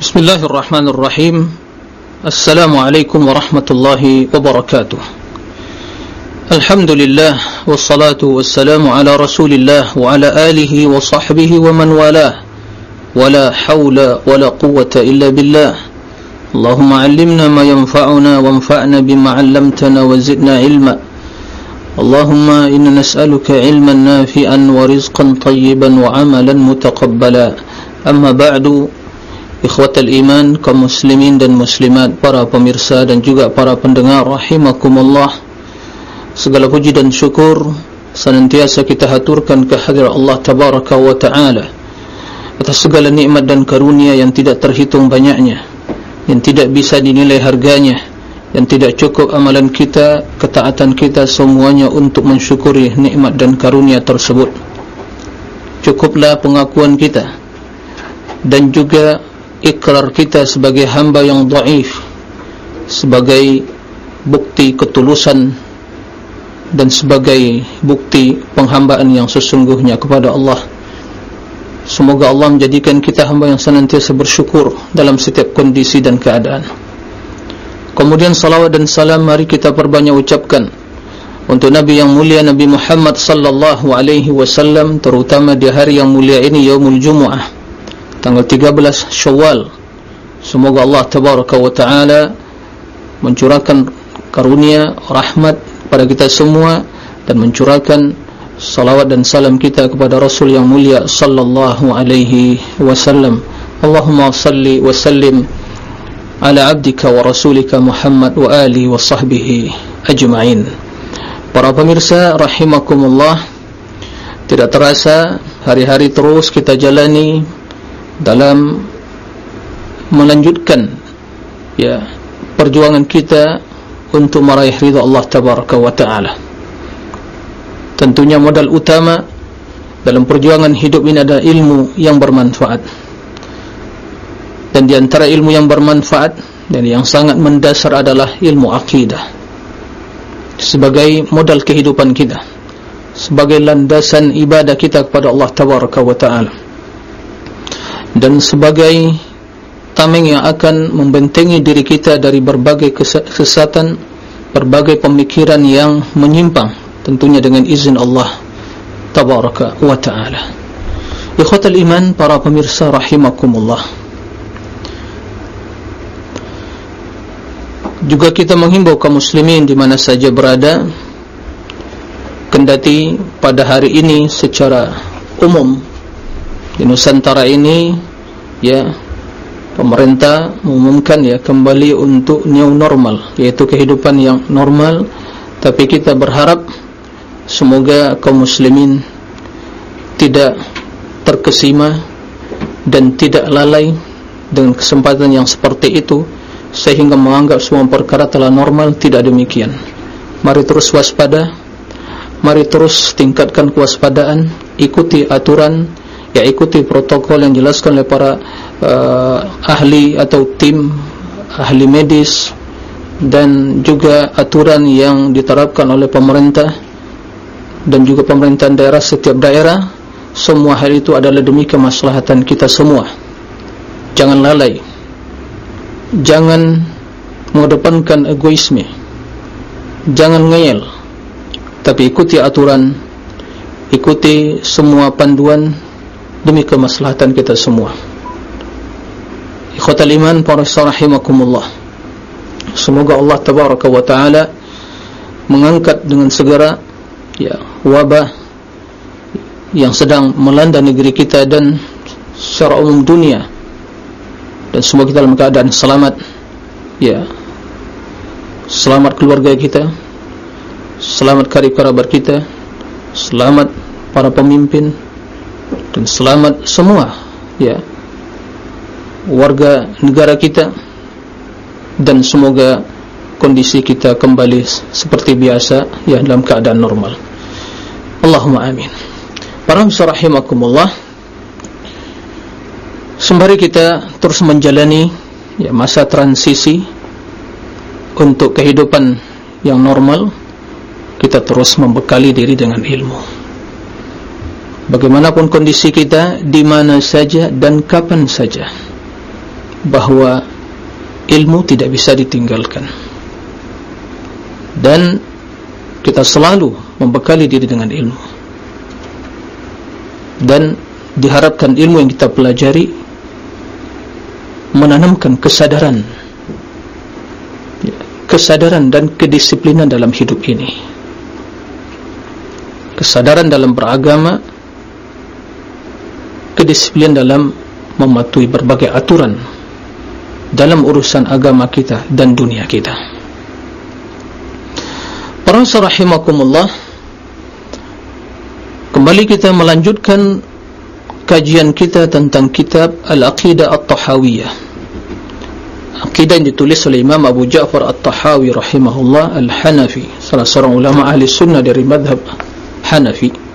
بسم الله الرحمن الرحيم السلام عليكم ورحمة الله وبركاته الحمد لله والصلاة والسلام على رسول الله وعلى آله وصحبه ومن والاه ولا حول ولا قوة إلا بالله اللهم علمنا ما ينفعنا وانفعنا بما علمتنا وزدنا علما اللهم إنا نسألك علما نافعا ورزقا طيبا وعملا متقبلا أما بعد Ikhwatal iman kaum muslimin dan muslimat Para pemirsa dan juga para pendengar Rahimakumullah. Segala puji dan syukur Senantiasa kita haturkan kehadiran Allah Tabaraka wa ta'ala Atas segala nikmat dan karunia yang tidak terhitung banyaknya Yang tidak bisa dinilai harganya Yang tidak cukup amalan kita Ketaatan kita semuanya untuk mensyukuri nikmat dan karunia tersebut. Cukuplah pengakuan kita Dan juga ikrar kita sebagai hamba yang daif sebagai bukti ketulusan dan sebagai bukti penghambaan yang sesungguhnya kepada Allah. Semoga Allah menjadikan kita hamba yang senantiasa bersyukur dalam setiap kondisi dan keadaan. Kemudian salawat dan salam mari kita perbanyak ucapkan untuk Nabi yang mulia Nabi Muhammad sallallahu alaihi wasallam terutama di hari yang mulia ini yaumul jumuah tanggal 13 Syawal. Semoga Allah tabaraka wa taala mencurahkan karunia rahmat pada kita semua dan mencurahkan salawat dan salam kita kepada Rasul yang mulia sallallahu alaihi wasallam. Allahumma salli wa sallim ala abdika wa rasulika Muhammad wa alihi wa sahbihi ajma'in. Para pemirsa rahimakumullah, tidak terasa hari-hari terus kita jalani dalam melanjutkan ya perjuangan kita untuk meraih ridha Allah tabaraka wa taala. Tentunya modal utama dalam perjuangan hidup ini adalah ilmu yang bermanfaat. Dan di antara ilmu yang bermanfaat dan yang sangat mendasar adalah ilmu akidah. Sebagai modal kehidupan kita, sebagai landasan ibadah kita kepada Allah tabaraka wa taala dan sebagai tameng yang akan membentengi diri kita dari berbagai kesesatan, berbagai pemikiran yang menyimpang, tentunya dengan izin Allah Tabaraka wa Ta'ala. Ikhwatal iman, para pemirsa rahimakumullah. Juga kita menghimbau kaum muslimin di mana saja berada, kendati pada hari ini secara umum di Nusantara ini ya pemerintah mengumumkan ya kembali untuk new normal yaitu kehidupan yang normal. Tapi kita berharap semoga kaum muslimin tidak terkesima dan tidak lalai dengan kesempatan yang seperti itu sehingga menganggap semua perkara telah normal tidak demikian. Mari terus waspada mari terus tingkatkan kewaspadaan ikuti aturan ya ikuti protokol yang dijelaskan oleh para uh, ahli atau tim ahli medis dan juga aturan yang diterapkan oleh pemerintah dan juga pemerintahan daerah setiap daerah. Semua hal itu adalah demi kemaslahatan kita semua. Jangan lalai. Jangan mengedepankan egoisme. Jangan ngeyel. Tapi ikuti aturan ikuti semua panduan demi kemaslahatan kita semua. Ikhwatal iman para rahimakumullah. Semoga Allah tabaraka wa taala mengangkat dengan segera ya wabah yang sedang melanda negeri kita dan secara umum dunia dan semua kita dalam keadaan selamat ya selamat keluarga kita selamat karib kerabat kita selamat para pemimpin dan selamat semua ya. Warga negara kita dan semoga kondisi kita kembali seperti biasa ya dalam keadaan normal. Allahumma amin. Para rahimakumullah sembari kita terus menjalani ya masa transisi untuk kehidupan yang normal kita terus membekali diri dengan ilmu bagaimanapun kondisi kita di mana saja dan kapan saja bahawa ilmu tidak bisa ditinggalkan. Dan kita selalu membekali diri dengan ilmu. Dan diharapkan ilmu yang kita pelajari menanamkan kesadaran kesadaran dan kedisiplinan dalam hidup ini. Kesadaran dalam beragama kedisiplinan dalam mematuhi berbagai aturan dalam urusan agama kita dan dunia kita. Para rahimakumullah kembali kita melanjutkan kajian kita tentang kitab Al-Aqidah At-Tahawiyah. Aqidah yang ditulis oleh Imam Abu Ja'far At-Tahawi rahimahullah Al-Hanafi salah seorang ulama ahli sunnah dari madhab Hanafi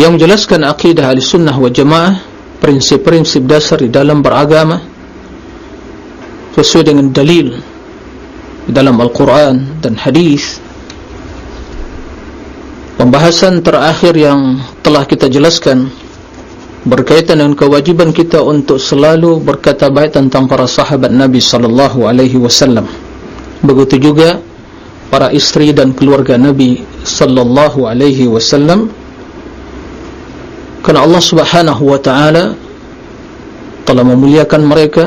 yang menjelaskan aqidah ahli sunnah wa jamaah prinsip-prinsip dasar di dalam beragama sesuai dengan dalil dalam Al-Quran dan hadis Pembahasan terakhir yang telah kita jelaskan berkaitan dengan kewajiban kita untuk selalu berkata baik tentang para sahabat Nabi sallallahu alaihi wasallam. Begitu juga para istri dan keluarga Nabi sallallahu alaihi wasallam. Karena Allah Subhanahu wa taala telah memuliakan mereka,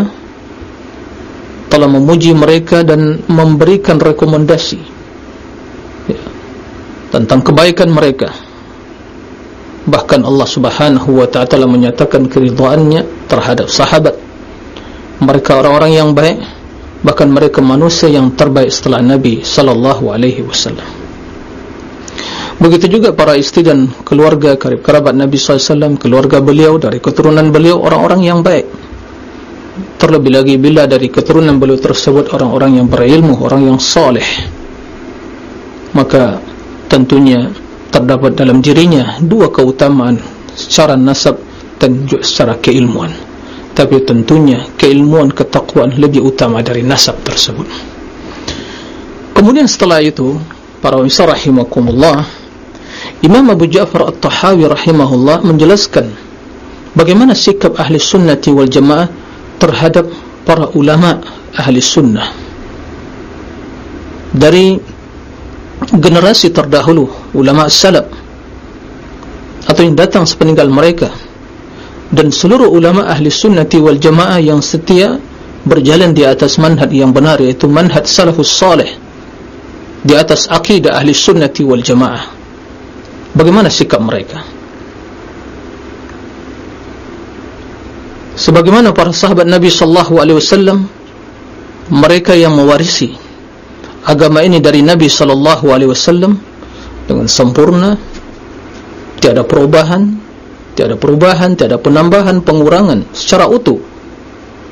telah memuji mereka dan memberikan rekomendasi tentang kebaikan mereka. Bahkan Allah subhanahu wa ta'ala menyatakan keriduannya terhadap sahabat. Mereka orang-orang yang baik bahkan mereka manusia yang terbaik setelah Nabi sallallahu alaihi wasallam begitu juga para istri dan keluarga karib kerabat Nabi SAW keluarga beliau dari keturunan beliau orang-orang yang baik. Terlebih lagi bila dari keturunan beliau tersebut orang-orang yang berilmu orang yang soleh. Maka tentunya terdapat dalam dirinya dua keutamaan secara nasab dan juga secara keilmuan. Tapi tentunya keilmuan ketakwaan lebih utama dari nasab tersebut. Kemudian setelah itu para wisa rahimakumullah Imam Abu Ja'far At-Tahawi rahimahullah menjelaskan bagaimana sikap ahli sunnati wal jamaah terhadap para ulama ahli sunnah. Dari generasi terdahulu ulama salaf atau yang datang sepeninggal mereka dan seluruh ulama ahli sunnati wal jamaah yang setia berjalan di atas manhaj yang benar yaitu manhaj salafus salih di atas akidah ahli sunnati wal jamaah bagaimana sikap mereka? Sebagaimana para sahabat Nabi sallallahu alaihi wasallam mereka yang mewarisi agama ini dari Nabi sallallahu alaihi wasallam dengan sempurna tiada perubahan tiada perubahan tiada penambahan pengurangan secara utuh.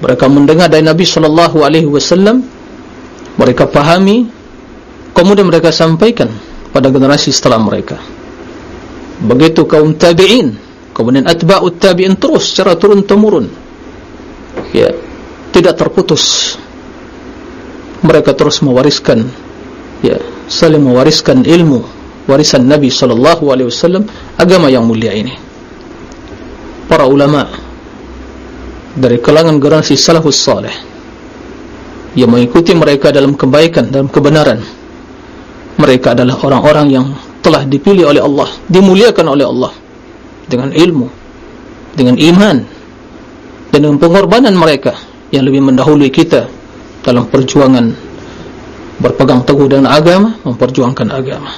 Mereka mendengar dari Nabi sallallahu alaihi wasallam mereka pahami kemudian mereka sampaikan pada generasi setelah mereka begitu kaum tabi'in kemudian atba'ut tabi'in terus secara turun temurun ya tidak terputus. Mereka terus mewariskan ya saling mewariskan ilmu warisan Nabi sallallahu alaihi wasallam agama yang mulia ini. Para ulama dari kalangan generasi salafus saleh yang mengikuti mereka dalam kebaikan dalam kebenaran mereka adalah orang-orang yang telah dipilih oleh Allah dimuliakan oleh Allah dengan ilmu dengan iman dan dengan pengorbanan mereka yang lebih mendahului kita dalam perjuangan berpegang teguh dengan agama, memperjuangkan agama.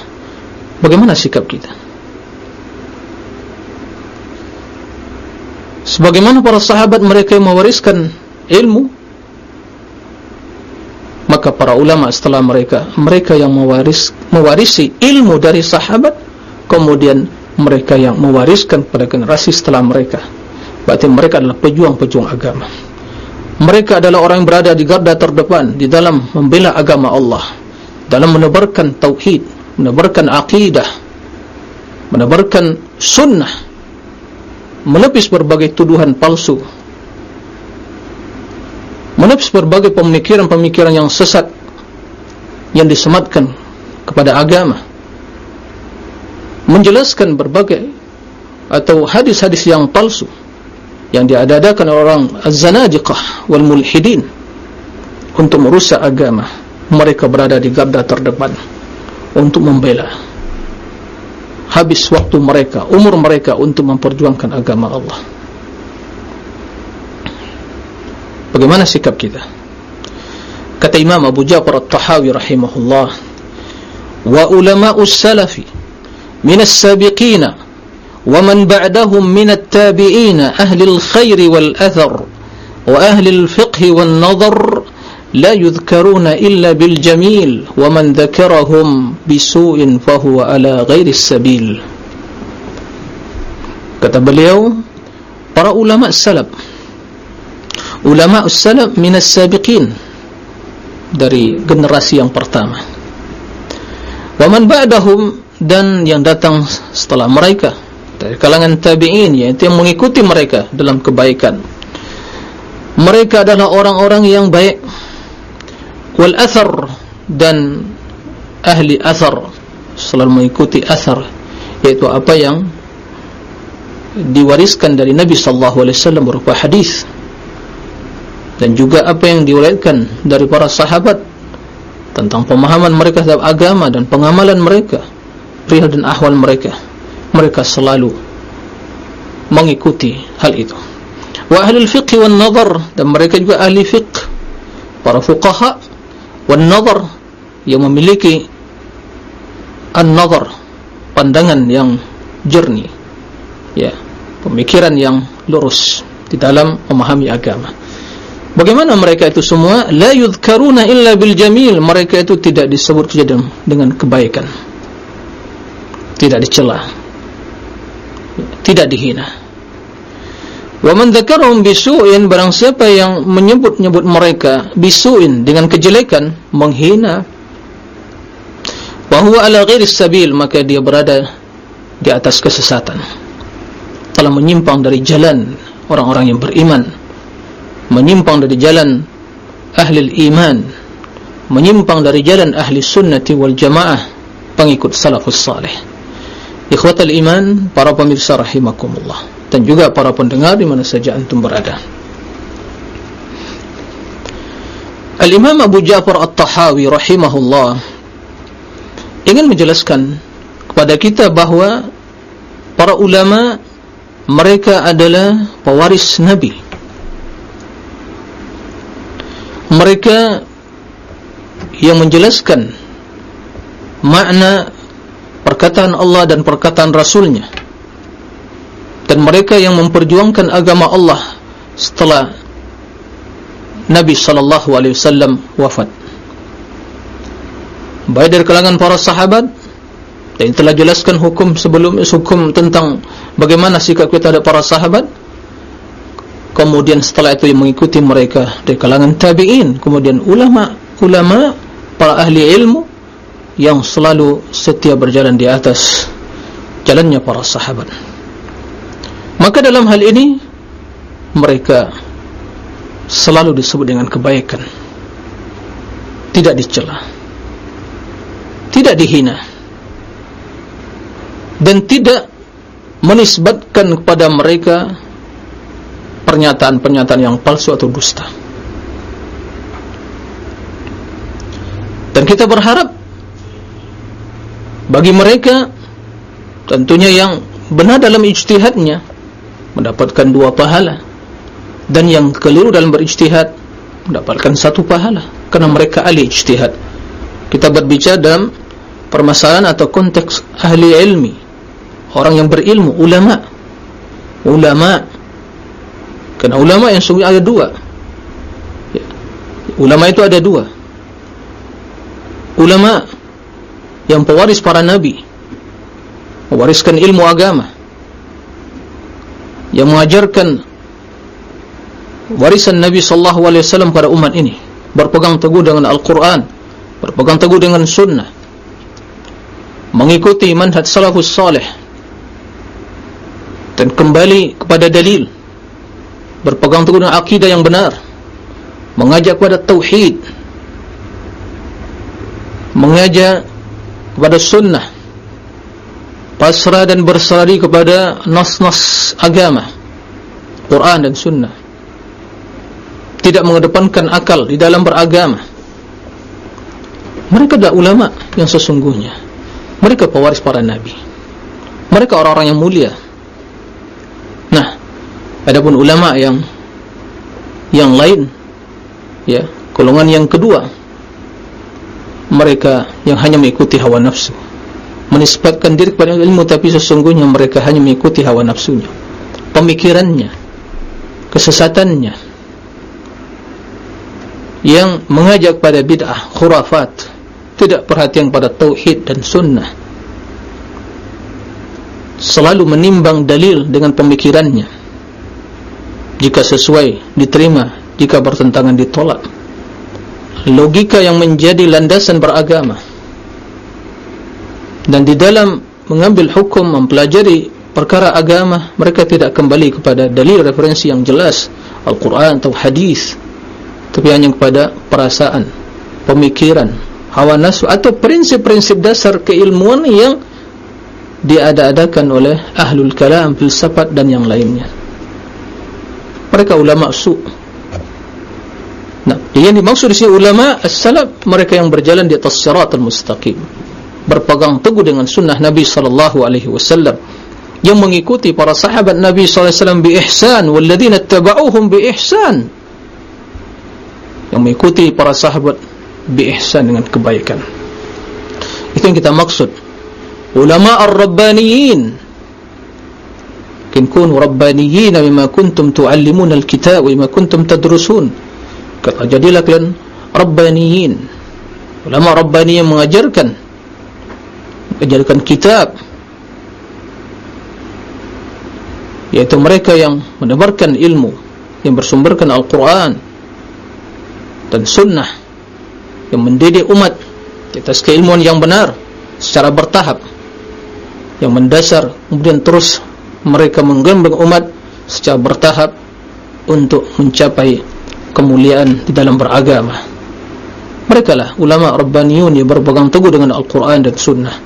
Bagaimana sikap kita? Sebagaimana para sahabat mereka yang mewariskan ilmu, maka para ulama setelah mereka, mereka yang mewaris, mewarisi ilmu dari sahabat, kemudian mereka yang mewariskan pada generasi setelah mereka. Berarti mereka adalah pejuang-pejuang agama mereka adalah orang yang berada di garda terdepan di dalam membela agama Allah dalam menebarkan tauhid menebarkan akidah menebarkan sunnah menepis berbagai tuduhan palsu menepis berbagai pemikiran-pemikiran yang sesat yang disematkan kepada agama. Menjelaskan berbagai atau hadis-hadis yang palsu yang diadakan orang az-zanadiqah wal mulhidin untuk merusak agama. Mereka berada di garda terdepan untuk membela. Habis waktu mereka umur mereka untuk memperjuangkan agama Allah bagaimana sikap kita kata Imam Abu Ja'far At-Tahawi rahimahullah wa ulama'us salafi min as-sabiqina ومن بعدهم من التابعين أهل الخير والأثر وأهل الفقه والنظر لا يذكرون إلا بالجميل ومن ذكرهم بسوء فهو على غير السبيل kata beliau para ulama salaf ulama salaf minas sabiqin dari generasi yang pertama. Wa man ba'dahum dan yang datang setelah mereka. Dari kalangan tabi'in yaitu yang mengikuti mereka dalam kebaikan. Mereka adalah orang-orang yang baik. Wal athar dan ahli athar. Selalu mengikuti athar yaitu apa yang diwariskan dari Nabi sallallahu alaihi wasallam berupa hadis dan juga apa yang diwariskan dari para sahabat tentang pemahaman mereka terhadap agama dan pengamalan mereka perihal dan ahwal mereka mereka selalu mengikuti hal itu. Wa ahli fiqh wal nazar dan mereka juga ahli fiqh para fuqaha wal nazar yang memiliki an-nazar pandangan yang jernih ya pemikiran yang lurus di dalam memahami agama bagaimana mereka itu semua la yudhkaruna illa bil jamil mereka itu tidak disebut dengan kebaikan tidak dicela tidak dihina. Wa man dzakarhum bisu'in barang siapa yang menyebut-nyebut mereka bisu'in dengan kejelekan, menghina. Wa huwa ala ghairi sabil maka dia berada di atas kesesatan. Telah menyimpang dari jalan orang-orang yang beriman. Menyimpang dari jalan ahli iman. Menyimpang dari jalan ahli sunnati wal jamaah pengikut salafus salih. Ikhwatal iman, para pemirsa rahimakumullah dan juga para pendengar di mana saja antum berada. Al-Imam Abu Ja'far At-Tahawi rahimahullah ingin menjelaskan kepada kita bahawa para ulama mereka adalah pewaris Nabi. Mereka yang menjelaskan makna perkataan Allah dan perkataan Rasulnya. Dan mereka yang memperjuangkan agama Allah setelah Nabi sallallahu alaihi wasallam wafat. Baik dari kalangan para sahabat dan telah jelaskan hukum sebelum hukum tentang bagaimana sikap kita terhadap para sahabat kemudian setelah itu yang mengikuti mereka dari kalangan tabi'in. Kemudian ulama ulama para ahli ilmu yang selalu setia berjalan di atas jalannya para sahabat. Maka dalam hal ini mereka selalu disebut dengan kebaikan. Tidak dicela. Tidak dihina. Dan tidak menisbatkan kepada mereka pernyataan-pernyataan yang palsu atau dusta. Dan kita berharap bagi mereka tentunya yang benar dalam ijtihadnya mendapatkan dua pahala. Dan yang keliru dalam berijtihad mendapatkan satu pahala. Karena mereka ahli ijtihad. Kita berbicara dalam permasalahan atau konteks ahli ilmi. Orang yang berilmu ulama. Ulama karena ulama yang sungguh ada dua. Ulama itu ada dua. Ulama yang pewaris para nabi. Mewariskan ilmu agama. Yang mengajarkan warisan Nabi sallallahu alaihi wasallam pada umat ini. Berpegang teguh dengan Al-Qur'an. Berpegang teguh dengan sunnah. Mengikuti manhaj salafus salih. Dan kembali kepada dalil berpegang teguh dengan akidah yang benar mengajak kepada tauhid mengajak kepada sunnah pasrah dan berserah kepada nas-nas agama Quran dan Sunnah. Tidak mengedepankan akal di dalam beragama. Mereka adalah ulama yang sesungguhnya. Mereka pewaris para nabi. Mereka orang-orang yang mulia. Nah adapun ulama yang yang lain ya golongan yang kedua mereka yang hanya mengikuti hawa nafsu. Menisbatkan diri kepada ilmu tapi sesungguhnya mereka hanya mengikuti hawa nafsunya. Pemikirannya kesesatannya yang mengajak pada bid'ah khurafat tidak perhatian pada tauhid dan sunnah selalu menimbang dalil dengan pemikirannya jika sesuai diterima jika bertentangan ditolak. Logika yang menjadi landasan beragama. Dan di dalam mengambil hukum mempelajari perkara agama mereka tidak kembali kepada dalil referensi yang jelas Al-Quran atau hadis. Tapi hanya kepada perasaan pemikiran hawa nafsu atau prinsip-prinsip dasar keilmuan yang diada-adakan oleh ahlul kalam filsafat dan yang lainnya mereka ulama su. Nah yang dimaksud di sini ulama as-salaf mereka yang berjalan di atas siratal mustaqim berpegang teguh dengan sunnah Nabi sallallahu alaihi wasallam yang mengikuti para sahabat Nabi sallallahu alaihi wasallam bi ihsan walladzina tabauhum bi ihsan yang mengikuti para sahabat bi ihsan dengan kebaikan. Itu yang kita maksud. Ulama ar-rabbaniyin kin kunu rabbaniyin bima kuntum tuallimun al-kitab wa bima kuntum tadrusun. Kata jadilah kalian rabbaniyin. Ulama rabbaniyin mengajarkan mengajarkan kitab. Yaitu mereka yang menebarkan ilmu yang bersumberkan Al-Quran dan sunnah yang mendidik umat di atas keilmuan yang benar secara bertahap yang mendasar kemudian terus mereka menggembleng umat secara bertahap untuk mencapai kemuliaan di dalam beragama. Mereka lah ulama Rabbaniyun yang berpegang teguh dengan Al-Quran dan Sunnah.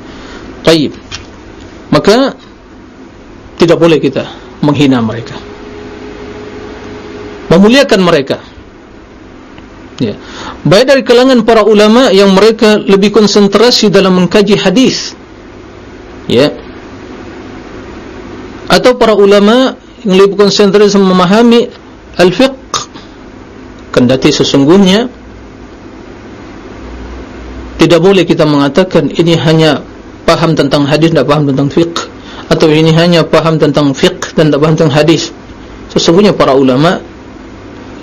Taib. Maka tidak boleh kita menghina mereka. Memuliakan mereka. Ya. baik dari kalangan para ulama yang mereka lebih konsentrasi dalam mengkaji hadis. Ya atau para ulama yang lebih konsentrasi memahami al-fiqh kendati sesungguhnya tidak boleh kita mengatakan ini hanya paham tentang hadis tidak paham tentang fiqh atau ini hanya paham tentang fiqh dan tidak paham tentang hadis. Sesungguhnya para ulama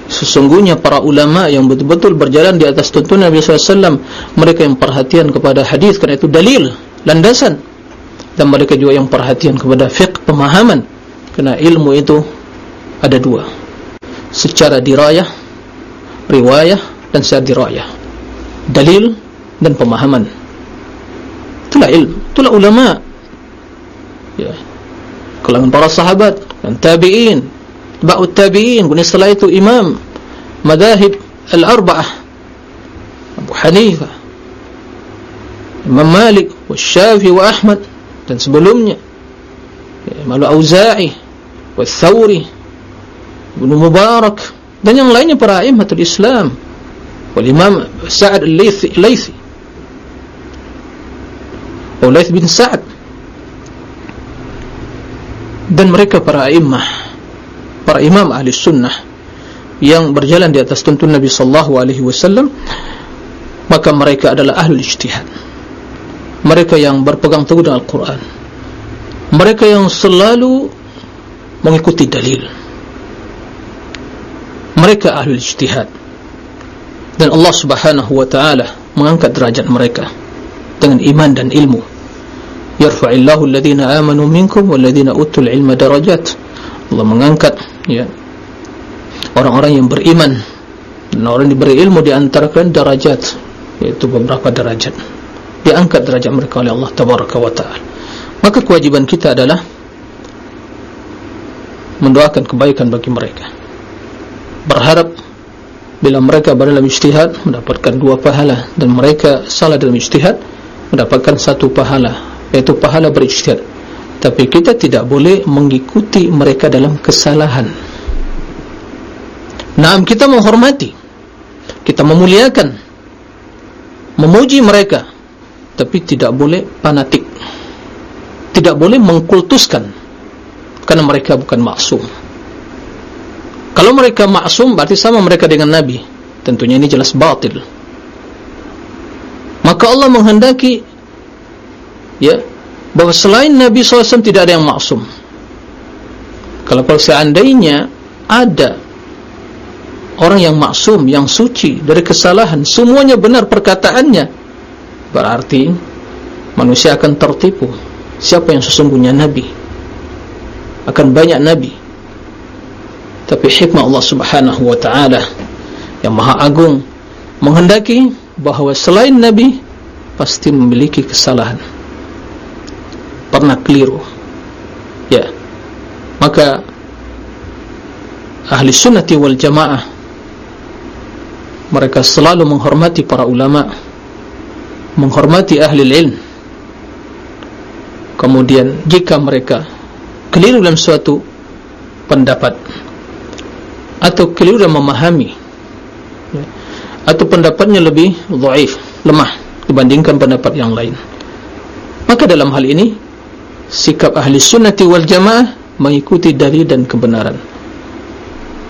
sesungguhnya para ulama yang betul-betul berjalan di atas tuntunan Nabi SAW mereka yang perhatian kepada hadis karena itu dalil, landasan dan mereka juga yang perhatian kepada fiqh pemahaman. Karena ilmu itu ada dua. Secara dirayah riwayah dan secara dirayah. Dalil dan pemahaman. Itulah ilmu, itulah ulama. Ya. Kalangan para sahabat dan tabi'in ba'ut tabi'in kemudian setelah itu imam madahib al-arba'ah Abu Hanifah Imam Malik Syafi wa Ahmad dan sebelumnya Imam Al-Auza'i Thawri Ibn Mubarak dan yang lainnya para imamatul Islam wal Imam Sa'ad al-Laythi Layth bin Sa'ad dan mereka para imamah para imam ahli sunnah yang berjalan di atas tuntun Nabi sallallahu alaihi wasallam maka mereka adalah ahli ijtihad mereka yang berpegang teguh dengan Al-Quran. Mereka yang selalu mengikuti dalil. Mereka ahli ijtihad. Dan Allah subhanahu wa ta'ala mengangkat derajat mereka dengan iman dan ilmu. Yarfa'illahu alladhina amanu minkum walladhina utul ilma darajat. Allah mengangkat ya orang-orang yang beriman dan orang yang diberi ilmu di antara kalian derajat yaitu beberapa derajat diangkat derajat mereka oleh Allah tabaraka wa taala. Maka kewajiban kita adalah mendoakan kebaikan bagi mereka. Berharap bila mereka berada dalam ijtihad mendapatkan dua pahala. Dan mereka salah dalam ijtihad mendapatkan satu pahala yaitu pahala berijtihad. Tapi kita tidak boleh mengikuti mereka dalam kesalahan. Nah, kita menghormati, kita memuliakan, memuji mereka, tapi tidak boleh fanatik, tidak boleh mengkultuskan, karena mereka bukan maksum. Kalau mereka maksum, berarti sama mereka dengan Nabi. Tentunya ini jelas batil. Maka Allah menghendaki, ya, bahawa selain Nabi SAW tidak ada yang maksum. Kalau seandainya ada orang yang maksum, yang suci dari kesalahan, semuanya benar perkataannya, berarti manusia akan tertipu. Siapa yang sesungguhnya Nabi? Akan banyak Nabi. Tapi hikmah Allah Subhanahu Wa Taala yang Maha Agung menghendaki bahawa selain Nabi pasti memiliki kesalahan pernah keliru ya maka ahli sunnati wal jamaah mereka selalu menghormati para ulama menghormati ahli ilm. Kemudian jika mereka keliru dalam suatu pendapat atau keliru dalam memahami ya, atau pendapatnya lebih dhaif lemah dibandingkan pendapat yang lain. Maka dalam hal ini sikap ahli sunnati wal jamaah mengikuti dalil dan kebenaran.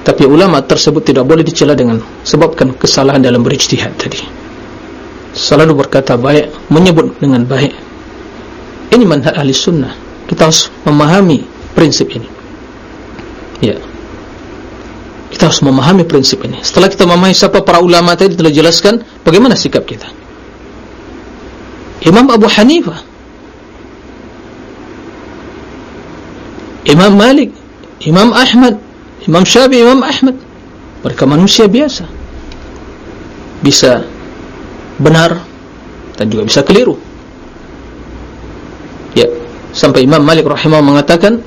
Tapi ulama tersebut tidak boleh dicela dengan sebabkan kesalahan dalam berijtihad tadi selalu berkata baik menyebut dengan baik. Ini manhaj ahli sunnah. Kita harus memahami prinsip ini. Ya. Kita harus memahami prinsip ini. Setelah kita memahami siapa para ulama tadi telah jelaskan bagaimana sikap kita. Imam Abu Hanifah Imam Malik, Imam Ahmad, Imam Syafi'i, Imam Ahmad. Mereka manusia biasa. Bisa benar dan juga bisa keliru. Ya, sampai Imam Malik rahimah mengatakan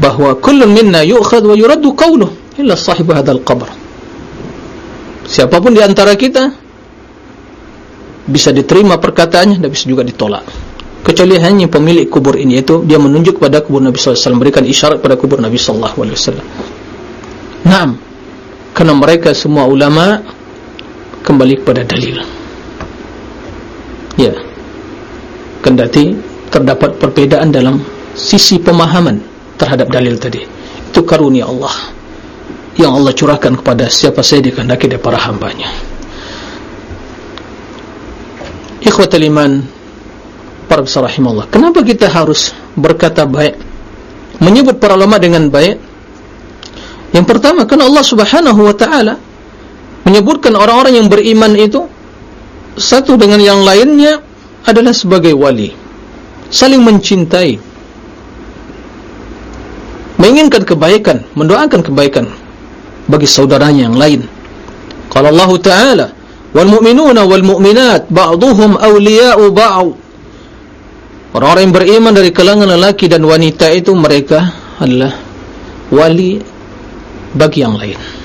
bahawa kullun minna yu'khad wa yuraddu qawluh illa sahib hadzal qabr. Siapapun di antara kita bisa diterima perkataannya dan bisa juga ditolak kecuali hanya pemilik kubur ini itu dia menunjuk kepada kubur Nabi sallallahu alaihi wasallam memberikan isyarat pada kubur Nabi sallallahu alaihi wasallam. Naam. Karena mereka semua ulama kembali kepada dalil. Ya. Kendati terdapat perbedaan dalam sisi pemahaman terhadap dalil tadi. Itu karunia Allah yang Allah curahkan kepada siapa saja dikehendaki dari para hambanya. Ikhwatul iman para besar rahimahullah kenapa kita harus berkata baik menyebut para ulama dengan baik yang pertama karena Allah subhanahu wa ta'ala menyebutkan orang-orang yang beriman itu satu dengan yang lainnya adalah sebagai wali. Saling mencintai. Menginginkan kebaikan mendoakan kebaikan bagi saudaranya yang lain. Kalau Allah ta'ala wal mu'minuna wal mu'minat ba'duhum awliya'u ba'u Orang-orang yang beriman dari kalangan lelaki dan wanita itu mereka adalah wali bagi yang lain.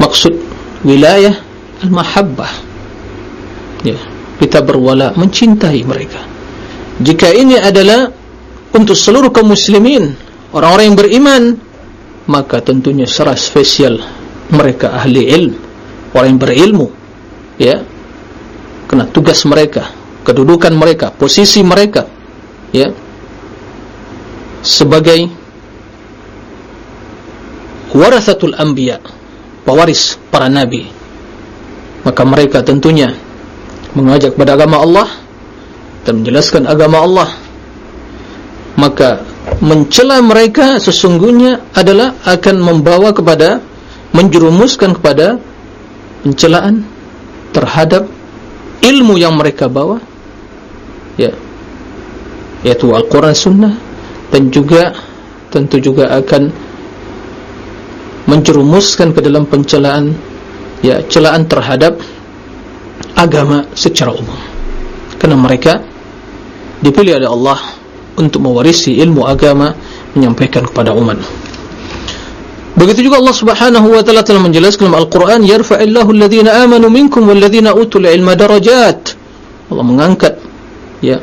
Maksud wilayah al-mahabbah. Ya, kita berwala mencintai mereka. Jika ini adalah untuk seluruh kaum muslimin, orang-orang yang beriman, maka tentunya secara spesial mereka ahli ilmu, orang yang berilmu. Ya. Karena tugas mereka kedudukan mereka, posisi mereka ya sebagai warasatul anbiya pewaris para nabi. Maka mereka tentunya mengajak kepada agama Allah dan menjelaskan agama Allah. Maka mencela mereka sesungguhnya adalah akan membawa kepada menjerumuskan kepada pencelaan terhadap ilmu yang mereka bawa ya yaitu Al-Quran Sunnah dan juga tentu juga akan menjerumuskan ke dalam pencelaan ya celaan terhadap agama secara umum. Karena mereka dipilih oleh Allah untuk mewarisi ilmu agama menyampaikan kepada umat. Begitu juga Allah subhanahu wa ta'ala telah menjelaskan dalam Al-Quran yarfa'illahu alladhina amanu minkum walladhina utul ilma darajat. Allah mengangkat ya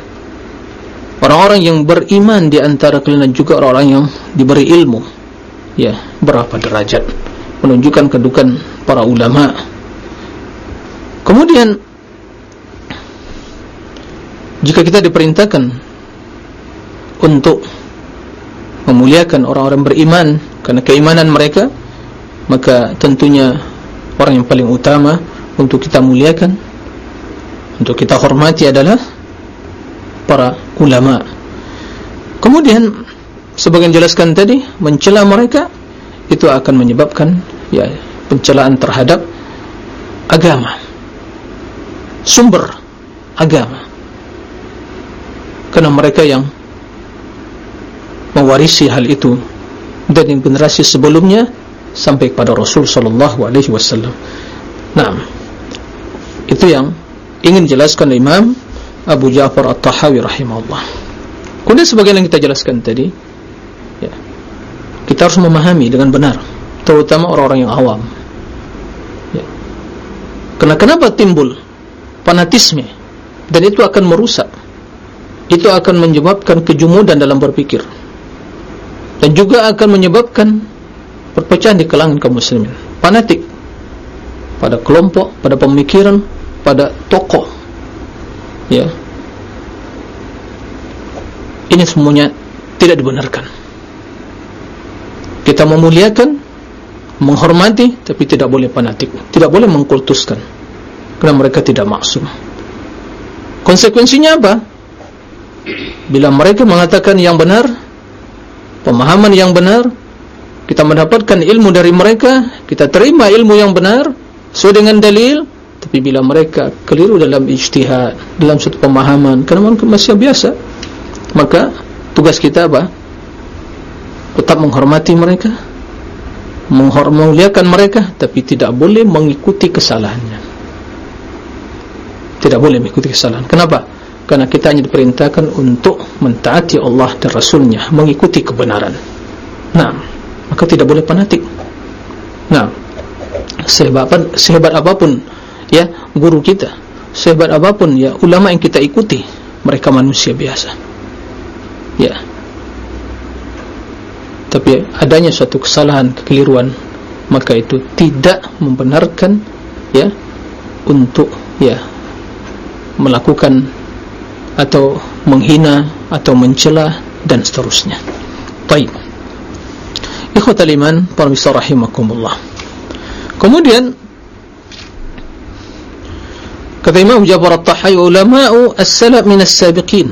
orang-orang yang beriman di antara kalian juga orang-orang yang diberi ilmu ya berapa derajat. Menunjukkan kedudukan para ulama. Kemudian jika kita diperintahkan untuk memuliakan orang-orang beriman karena keimanan mereka maka tentunya orang yang paling utama untuk kita muliakan untuk kita hormati adalah para ulama. Kemudian sebagian jelaskan tadi mencela mereka itu akan menyebabkan ya pencelaan terhadap agama sumber agama karena mereka yang mewarisi hal itu dari generasi sebelumnya sampai kepada Rasul sallallahu alaihi wasallam. Nah, itu yang ingin jelaskan Imam Abu Ja'far At-Tahawi rahimahullah. Kemudian sebagian yang kita jelaskan tadi, kita harus memahami dengan benar, terutama orang-orang yang awam. Ya. Karena kenapa timbul fanatisme? Dan itu akan merusak, itu akan menyebabkan kejumudan dalam berpikir dan juga akan menyebabkan perpecahan di kalangan kaum muslimin. Fanatik pada kelompok pada pemikiran pada tokoh. Ya. Ini semuanya tidak dibenarkan kita memuliakan menghormati tapi tidak boleh fanatik. Tidak boleh mengkultuskan. Karena mereka tidak maksum. Konsekuensinya apa? Bila mereka mengatakan yang benar pemahaman yang benar kita mendapatkan ilmu dari mereka kita terima ilmu yang benar sesuai dengan dalil tapi bila mereka keliru dalam ijtihad dalam satu pemahaman karena masih biasa maka tugas kita apa tetap menghormati mereka menghormati mereka tapi tidak boleh mengikuti kesalahannya. Tidak boleh mengikuti kesalahan. Kenapa? Karena kita hanya diperintahkan untuk mentaati Allah dan Rasulnya mengikuti kebenaran. Nah maka tidak boleh fanatik. Nah sehebat, sehebat apapun ya guru kita sehebat apapun ya ulama yang kita ikuti mereka manusia biasa. Ya tapi adanya suatu kesalahan kekeliruan maka itu tidak membenarkan ya untuk ya melakukan atau menghina atau mencela dan seterusnya. Baik. Ikhwatal iman, permisi rahimakumullah. Kemudian kata Imam Jabir At-Tahawi ulama'u as-salaf min as-sabiqin.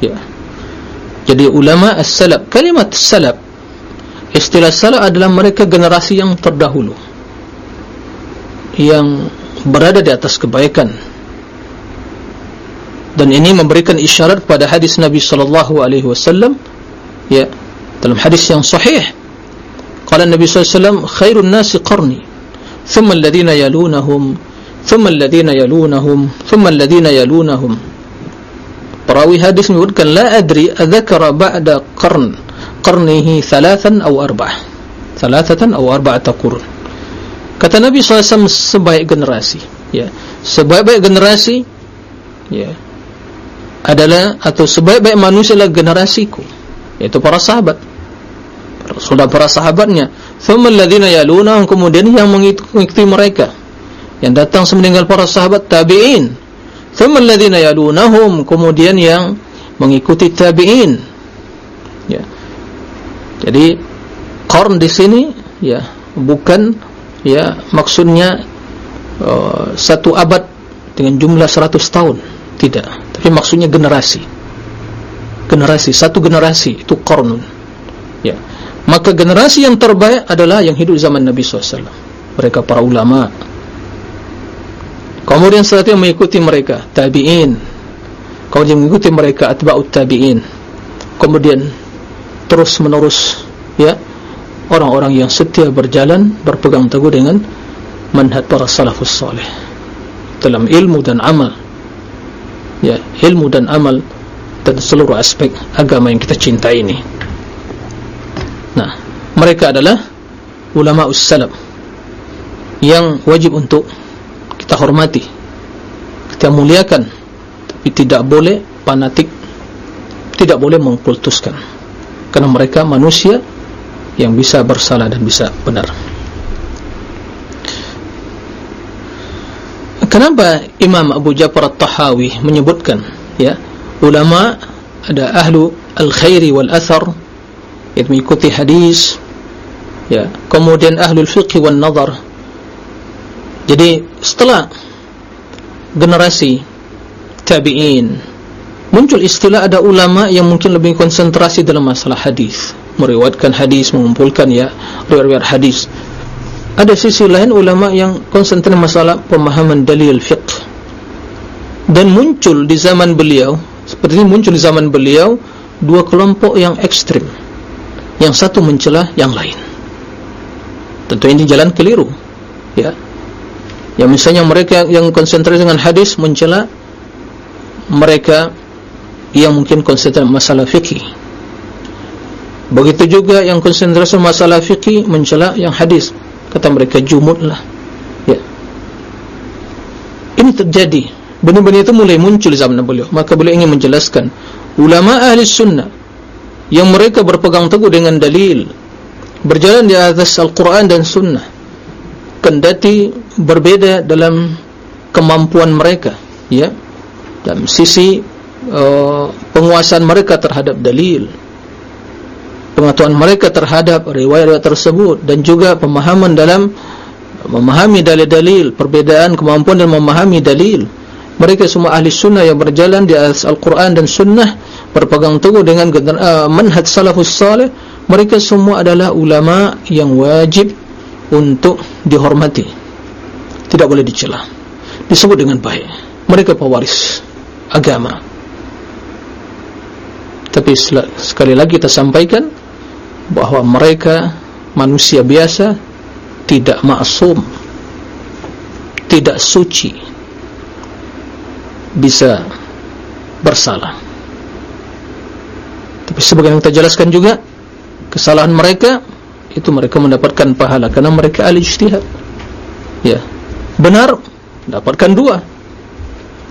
Ya. Jadi ulama as-salaf, kalimat as-salaf istilah salaf adalah mereka generasi yang terdahulu. Yang berada di atas kebaikan. Dan ini memberikan isyarat pada hadis Nabi sallallahu alaihi wasallam ya dalam hadis yang sahih. Qala Nabi sallallahu alaihi wasallam khairun nasi qarni thumma alladhina yalunahum thumma alladhina yalunahum thumma alladhina yalunahum. Perawi hadis menyebutkan la adri adzakara ba'da qarn qarnihi thalathan aw arba'ah. Thalathatan aw arba'ata qurun kata Nabi SAW sebaik generasi. Ya. Sebaik-baik generasi ya adalah atau sebaik-baik manusia adalah generasiku. Yaitu para sahabat. Sudah para sahabatnya. Thumma alladhina yalunahum kemudian yang mengikuti mereka. Yang datang semeninggal para sahabat tabi'in. Thumma alladhina yalunahum kemudian yang mengikuti tabi'in. Ya jadi qarn di sini ya bukan ya maksudnya uh, satu abad dengan jumlah 100 tahun. Tidak. Tapi maksudnya generasi. Generasi satu generasi itu kornun ya. Maka generasi yang terbaik adalah yang hidup zaman Nabi SAW mereka para ulama. Kemudian setelah mengikuti mereka tabi'in. Kemudian mengikuti mereka atba'ut tabi'in. Kemudian terus menerus ya orang-orang yang setia berjalan berpegang teguh dengan manhaj para salafus salih. Dalam ilmu dan amal ya ilmu dan amal dan seluruh aspek agama yang kita cintai ini. Nah mereka adalah ulama ussalab yang wajib untuk kita hormati kita muliakan tapi tidak boleh fanatik tidak boleh mengkultuskan karena mereka manusia yang bisa bersalah dan bisa benar. Kenapa Imam Abu Ja'far At-Tahawi menyebutkan ya ulama ada ahlu al-khairi wal athar yang mengikuti hadis ya kemudian ahlu al-fiqh wal nazar jadi setelah generasi tabi'in muncul istilah ada ulama yang mungkin lebih konsentrasi dalam masalah hadis. Meriwayatkan hadis mengumpulkan ya riwayat hadis. Ada sisi lain ulama yang konsentrasi masalah pemahaman dalil fiqh. Dan muncul di zaman beliau seperti ini muncul di zaman beliau dua kelompok yang ekstrim. Yang satu mencela yang lain. Tentu ini jalan keliru ya. Yang misalnya mereka yang konsentrasi dengan hadis mencela mereka yang mungkin konsentrasi masalah fikih begitu juga yang konsentrasi masalah fikih mencela yang hadis. Kata mereka jumudlah ya. Ini terjadi. Benar-benar itu mulai muncul zaman beliau. Maka beliau ingin menjelaskan ulama ahli sunnah yang mereka berpegang teguh dengan dalil berjalan di atas Al-Quran dan sunnah kendati berbeda dalam kemampuan mereka ya. Dalam sisi uh, penguasaan mereka terhadap dalil pengetahuan mereka terhadap riwayat-riwayat tersebut dan juga pemahaman dalam memahami dalil-dalil perbedaan kemampuan dalam memahami dalil. Mereka semua ahli sunnah yang berjalan di atas Al-Quran dan sunnah berpegang teguh dengan uh, manhaj salafus salih. Mereka semua adalah ulama yang wajib untuk dihormati. Tidak boleh dicela disebut dengan baik. Mereka pewaris agama tapi sekali lagi kita sampaikan bahwa mereka manusia biasa tidak maksum tidak suci bisa bersalah. Tapi sebagai yang kita jelaskan juga kesalahan mereka itu mereka mendapatkan pahala karena mereka ahli ijtihad. Ya. Benar dapatkan dua.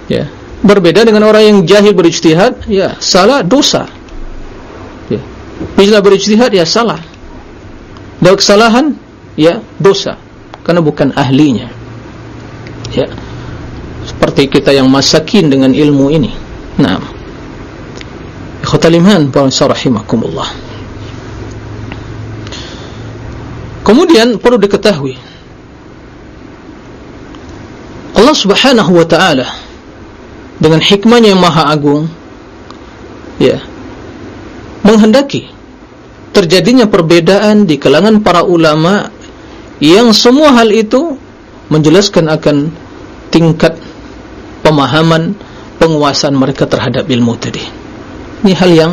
Ya berbeda dengan orang yang jahil berijtihad ya salah dosa. Bila berijtihad ya salah. Dan kesalahan ya dosa. Karena bukan ahlinya. Ya. Seperti kita yang masakin dengan ilmu ini. Nah ikhwataliman rahimakumullah. Kemudian perlu diketahui Allah subhanahu wa ta'ala dengan hikmahnya yang maha agung ya menghendaki terjadinya perbedaan di kalangan para ulama yang semua hal itu menjelaskan akan tingkat pemahaman penguasaan mereka terhadap ilmu tadi. Ini hal yang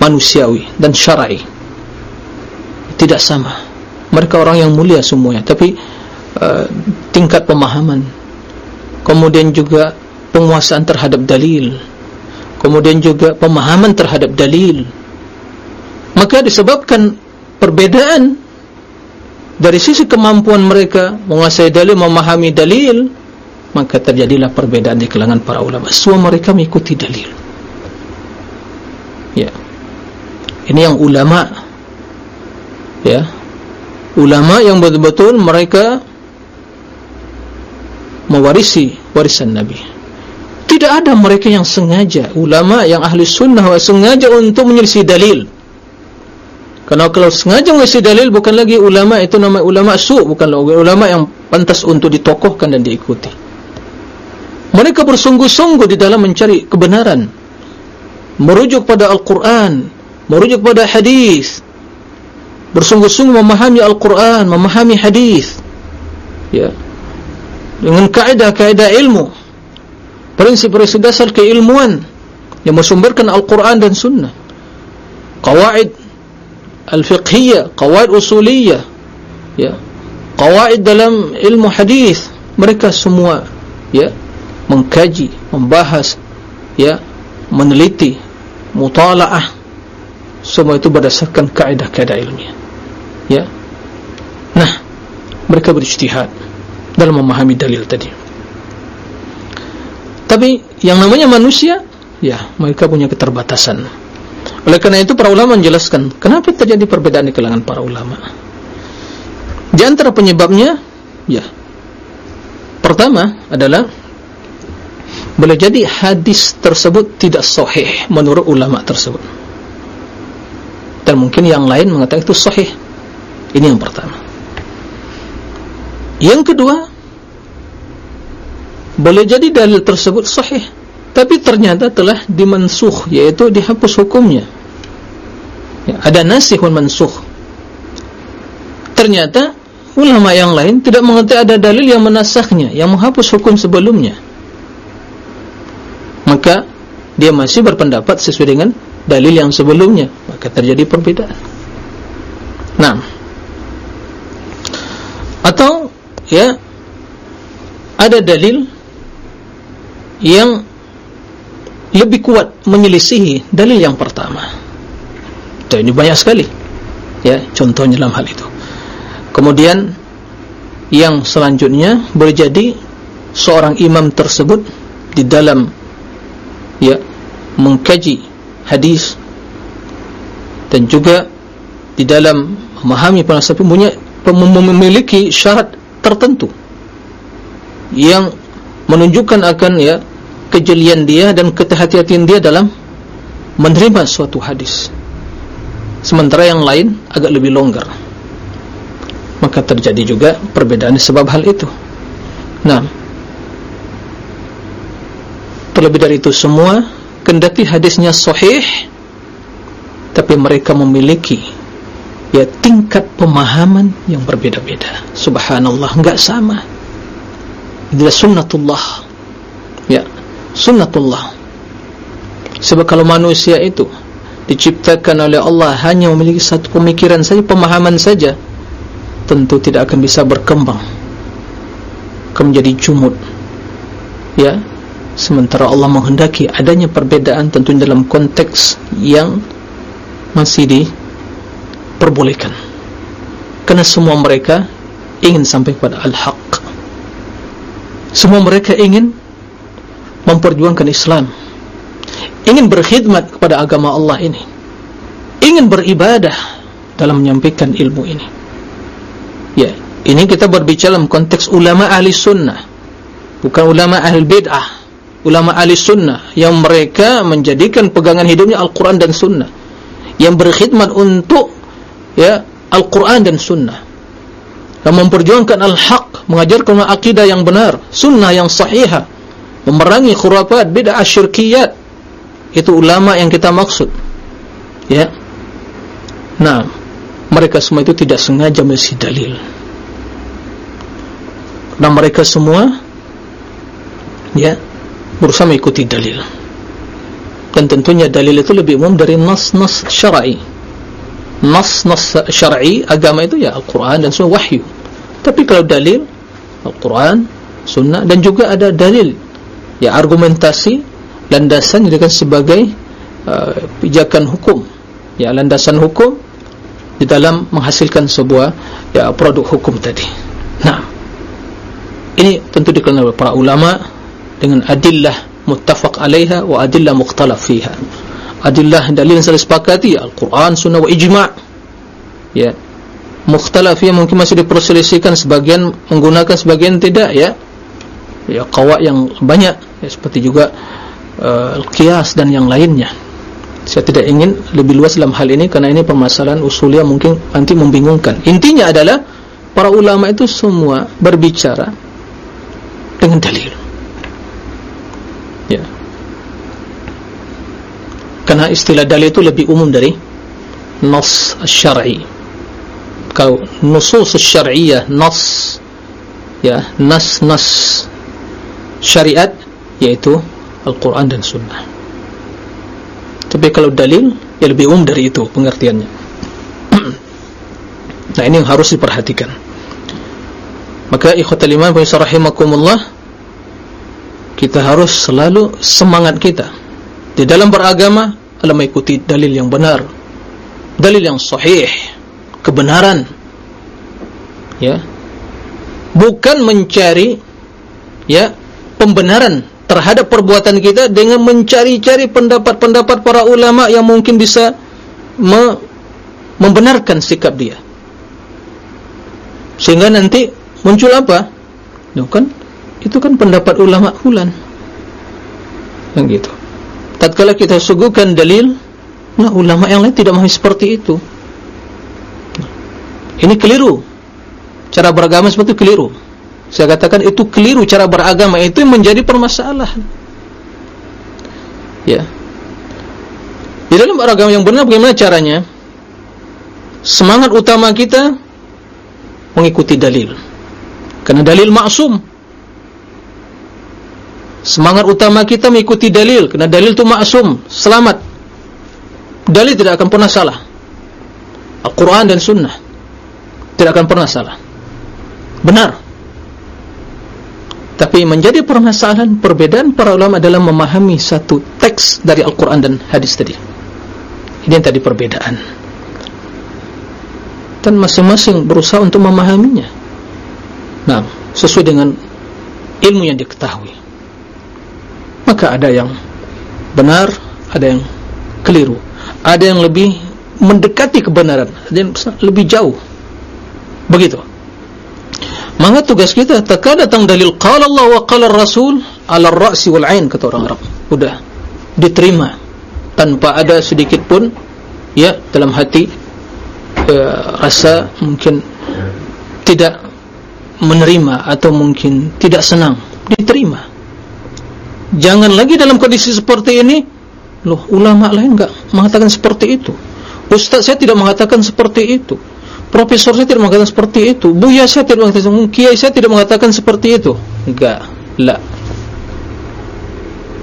manusiawi dan syar'i. Tidak sama. Mereka orang yang mulia semuanya tapi uh, tingkat pemahaman. Kemudian juga penguasaan terhadap dalil kemudian juga pemahaman terhadap dalil maka disebabkan perbedaan dari sisi kemampuan mereka menguasai dalil, memahami dalil maka terjadilah perbedaan di kalangan para ulama. Semua mereka mengikuti dalil. Ya. Ini yang ulama ya. Ulama yang betul-betul mereka mewarisi warisan Nabi tidak ada mereka yang sengaja. Ulama yang ahli sunnah sengaja untuk menyelisih dalil. Karena kalau sengaja mengisi dalil bukan lagi ulama itu nama ulama su, bukan ulama yang pantas untuk ditokohkan dan diikuti. Mereka bersungguh-sungguh di dalam mencari kebenaran, merujuk pada Al-Quran, merujuk pada hadis, bersungguh-sungguh memahami Al-Quran, memahami hadis, ya, dengan kaidah-kaidah ilmu, prinsip-prinsip dasar keilmuan yang bersumberkan Al-Quran dan Sunnah, kawaid al-fiqhiyah, qawaid usuliyah, ya, qawaid dalam ilmu hadis, mereka semua, ya, mengkaji, membahas, ya, meneliti, mutalaah, semua itu berdasarkan kaidah-kaidah ilmiah, ya. Nah, mereka berijtihad dalam memahami dalil tadi. Tapi yang namanya manusia, ya, mereka punya keterbatasan. oleh karena itu para ulama menjelaskan kenapa terjadi perbedaan di kalangan para ulama? Di antara penyebabnya ya pertama adalah boleh jadi hadis tersebut tidak sahih menurut ulama tersebut. Dan mungkin yang lain mengatakan itu sahih. Ini yang pertama. Yang kedua boleh jadi dalil tersebut sahih tapi ternyata telah dimansuh yaitu dihapus hukumnya. Ya, ada nasih dan mansuh. Ternyata ulama yang lain tidak mengerti ada dalil yang menasahnya yang menghapus hukum sebelumnya. Maka dia masih berpendapat sesuai dengan dalil yang sebelumnya maka terjadi perbedaan. Nah. Atau ya ada dalil yang lebih kuat menyelisihi dalil yang pertama. Dan ini banyak sekali ya contohnya dalam hal itu. Kemudian yang selanjutnya boleh jadi seorang imam tersebut di dalam ya mengkaji hadis dan juga di dalam memahami penasihat punya memiliki syarat tertentu yang menunjukkan akan ya kejelian dia dan kehati-hatian dia dalam menerima suatu hadis. Sementara yang lain agak lebih longgar. Maka terjadi juga perbedaan sebab hal itu. Nah terlebih dari itu semua kendati hadisnya sahih tapi mereka memiliki ya tingkat pemahaman yang berbeda-beda. Subhanallah enggak sama adalah sunnatullah. Ya sunnatullah. Sebab kalau manusia itu diciptakan oleh Allah hanya memiliki satu pemikiran saja pemahaman saja tentu tidak akan bisa berkembang akan menjadi jumud. Ya sementara Allah menghendaki adanya perbedaan tentu dalam konteks yang masih diperbolehkan. Karena semua mereka ingin sampai kepada al-haq semua mereka ingin memperjuangkan Islam. Ingin berkhidmat kepada agama Allah ini. Ingin beribadah dalam menyampaikan ilmu ini. Ya ini kita berbicara dalam konteks ulama ahli sunnah. Bukan ulama ahli bid'ah. Ulama ahli sunnah yang mereka menjadikan pegangan hidupnya Al-Quran dan sunnah. Yang berkhidmat untuk ya Al-Quran dan sunnah yang memperjuangkan Al-Haq mengajarkan akidah yang benar sunnah yang sahihah memerangi khurafat bid'ah syirkiyat. Itu ulama yang kita maksud. Ya. Nah mereka semua itu tidak sengaja mesti dalil. Dan mereka semua ya berusaha mengikuti dalil. Dan tentunya dalil itu lebih umum dari nas-nas syar'i nas-nas syar'i agama itu ya Al-Quran dan semua wahyu. Tapi kalau dalil Al-Quran, sunnah dan juga ada dalil ya argumentasi landasan dijadikan sebagai uh, pijakan hukum. Ya landasan hukum di dalam menghasilkan sebuah ya produk hukum tadi. Nah ini tentu dikenal oleh para ulama' dengan adillah muttafaq alaiha wa adillah mukhtalaf fiha adillah dalil yang saling sepakati Al-Quran, Sunnah wa Ijma' ya. Mukhtalaf fiha mungkin masih diperselisihkan sebagian menggunakan sebagian tidak ya. Ya qawak yang banyak ya, seperti juga uh, Al-Qiyas dan yang lainnya. Saya tidak ingin lebih luas dalam hal ini karena ini permasalahan usulia mungkin nanti membingungkan. Intinya adalah para ulama itu semua berbicara dengan dalil ya. Karena istilah dalil itu lebih umum dari nas syar'i. Kalau nusus syar'iyah nas ya nas nas syariat yaitu Al-Quran dan Sunnah. Tapi kalau dalil ya lebih umum dari itu pengertiannya. nah ini yang harus diperhatikan. Maka ikhwatul iman rahimakumullah kita harus selalu semangat kita di dalam beragama adalah mengikuti dalil yang benar dalil yang sahih kebenaran ya. Bukan mencari ya pembenaran terhadap perbuatan kita dengan mencari-cari pendapat-pendapat para ulama yang mungkin bisa me membenarkan sikap dia. Sehingga nanti muncul apa? itu kan itu kan pendapat ulama fulan. Yang gitu tatkala kita suguhkan dalil nah ulama yang lain tidak memahami seperti itu. Ini keliru. Cara beragama seperti itu keliru. Saya katakan itu keliru cara beragama. Itu menjadi permasalahan. Ya. Di dalam beragama yang benar bagaimana caranya? Semangat utama kita mengikuti dalil. Karena dalil maksum semangat utama kita mengikuti dalil. Karena dalil itu maksum. Selamat. Dalil tidak akan pernah salah. Al-Quran dan Sunnah tidak akan pernah salah. Benar. Tapi menjadi permasalahan perbedaan para ulama dalam memahami satu teks dari Al-Quran dan hadis tadi. Ini yang tadi perbedaan. Dan masing-masing berusaha untuk memahaminya. Nah sesuai dengan ilmu yang diketahui maka ada yang benar ada yang keliru. Ada yang lebih mendekati kebenaran ada yang lebih jauh. Begitu. Maka tugas kita teka datang dalil qala Allah wa qala Rasul ala ra'si wal ain kata orang Arab. Sudah diterima. Tanpa ada sedikit pun ya dalam hati uh, rasa mungkin tidak menerima atau mungkin tidak senang. Diterima jangan lagi dalam kondisi seperti ini. Loh ulama lain enggak mengatakan seperti itu. Ustaz saya tidak mengatakan seperti itu. Profesor saya tidak mengatakan seperti itu. Buya saya tidak mengatakan kiai saya tidak mengatakan seperti itu. Enggak. La.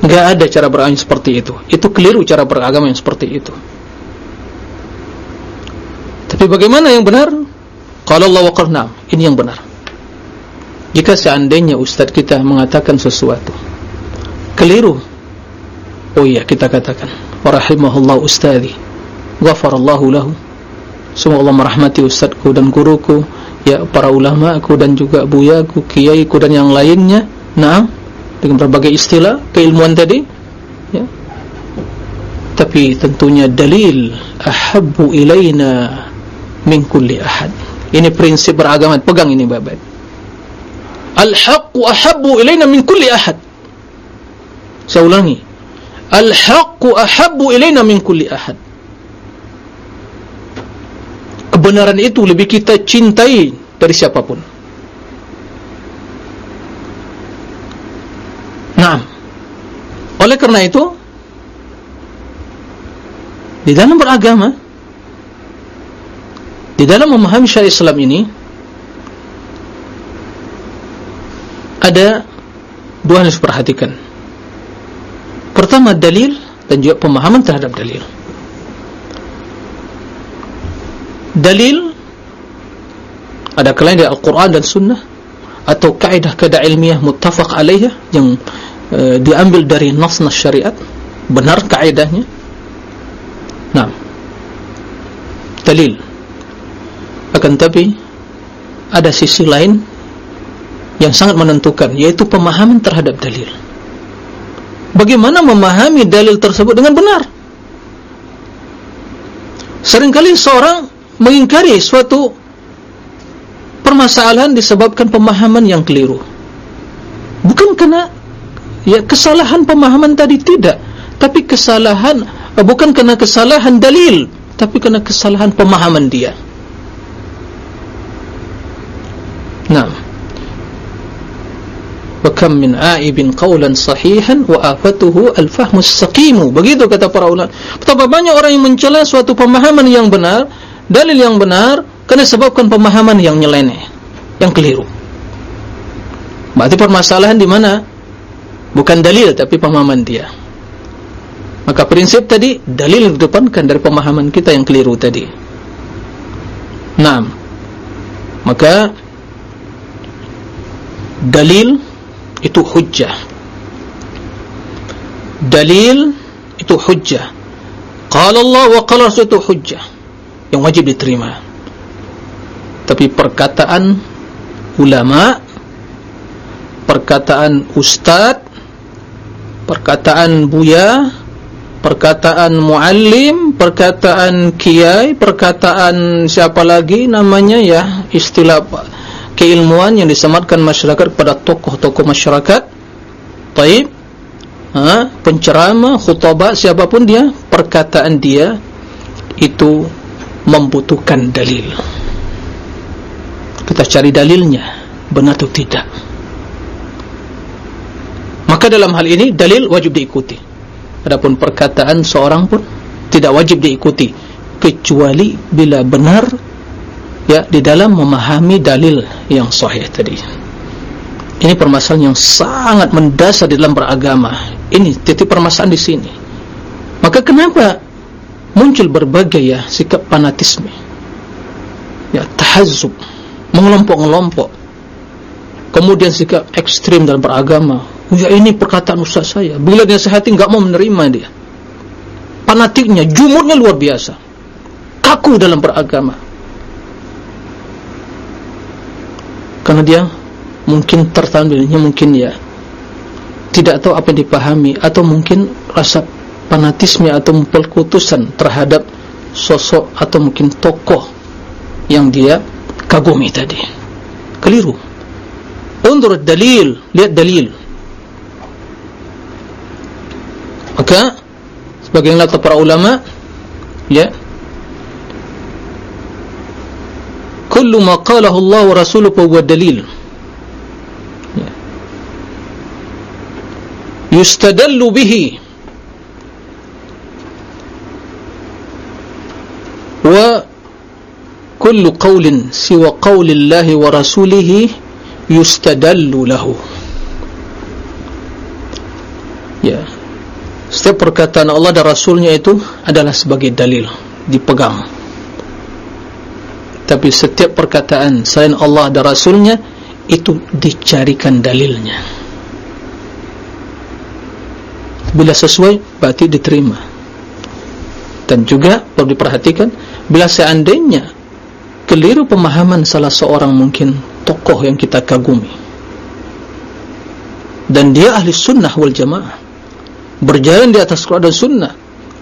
Enggak ada cara beragama seperti itu. Itu keliru cara beragama yang seperti itu. Tapi bagaimana yang benar? Kalau Allah waqarna ini yang benar. Jika seandainya ustaz kita mengatakan sesuatu keliru. Oh iya kita katakan. Warahimahullah ustadi ghafarallahu lahu. Semoga Allah merahmati ustadku dan guruku ya para ulama aku dan juga buyaku kiaiku dan yang lainnya. Nah dengan berbagai istilah keilmuan tadi. Ya. Tapi tentunya dalil ahabbu ilaina min kulli ahad. Ini prinsip beragama. Pegang ini baik-baik. Al-haqqu ahabbu ilaina min kulli ahad saya ulangi. Al-haqqu ahabbu ilaina min kulli ahad. Kebenaran itu lebih kita cintai dari siapapun. Nah Oleh kerana itu Di dalam beragama Di dalam memahami syariat Islam ini Ada Dua yang harus perhatikan Pertama dalil dan juga pemahaman terhadap dalil. Dalil ada kelain dari Al-Quran dan Sunnah atau kaedah-kaedah ilmiah muttafaq alaiha yang e, diambil dari nas-nas syariat benar kaedahnya. Nah dalil. Akan tapi ada sisi lain yang sangat menentukan yaitu pemahaman terhadap dalil bagaimana memahami dalil tersebut dengan benar? Seringkali seorang mengingkari suatu permasalahan disebabkan pemahaman yang keliru. Bukan karena ya kesalahan pemahaman tadi tidak tapi kesalahan bukan karena kesalahan dalil tapi karena kesalahan pemahaman dia. Nah Aibin qawlan sahihan wa afatuhu al-fahmu saqimu. Begitu kata para ulama. Betapa banyak orang yang mencela suatu pemahaman yang benar, dalil yang benar, karena sebabkan pemahaman yang nyeleneh, yang keliru. Berarti permasalahan di mana? Bukan dalil, tapi pemahaman dia. Maka prinsip tadi, dalil didepankan dari pemahaman kita yang keliru tadi. Nah, maka dalil itu hujjah. Dalil itu hujjah. Qala Allah wa qala Rasul itu hujjah. Yang wajib diterima. Tapi perkataan ulama perkataan ustaz perkataan buya perkataan muallim perkataan kiai perkataan siapa lagi namanya ya istilah keilmuan yang disematkan masyarakat kepada tokoh-tokoh masyarakat. Taib. Ha, penceramah khutbah siapapun dia perkataan dia itu membutuhkan dalil. Kita cari dalilnya benar atau tidak. Maka dalam hal ini dalil wajib diikuti. Adapun perkataan seorang pun tidak wajib diikuti kecuali bila benar ya di dalam memahami dalil yang sahih tadi. Ini permasalahan yang sangat mendasar di dalam beragama. Ini titik permasalahan di sini. Maka kenapa muncul berbagai ya sikap fanatisme? Ya tahazzub, mengelompok-ngelompok. Kemudian sikap ekstrim dalam beragama, Ya ini perkataan ustaz saya. Bila dia sehati enggak mau menerima dia. Fanatiknya, jumurnya luar biasa. Kaku dalam beragama. Karena dia mungkin tertandilnya mungkin ya tidak tahu apa yang dipahami atau mungkin rasa fanatisme atau perkutusan terhadap sosok atau mungkin tokoh yang dia kagumi tadi. Keliru. Undur dalil, lihat dalil. maka sebagian kata para ulama ya kullu ma qalahu Allah wa rasuluhu huwa dalil. Yustadallu bihi. Wa kullu qawlin siwa qawli Allah wa rasulihi yustadallu lahu. Ya. Setiap perkataan Allah dan Rasulnya itu adalah sebagai dalil dipegang tapi setiap perkataan selain Allah dan Rasulnya itu dicarikan dalilnya. Bila sesuai berarti diterima. Dan juga perlu diperhatikan bila seandainya keliru pemahaman salah seorang mungkin tokoh yang kita kagumi. Dan dia ahli sunnah wal jamaah. Berjalan di atas Quran dan Sunnah.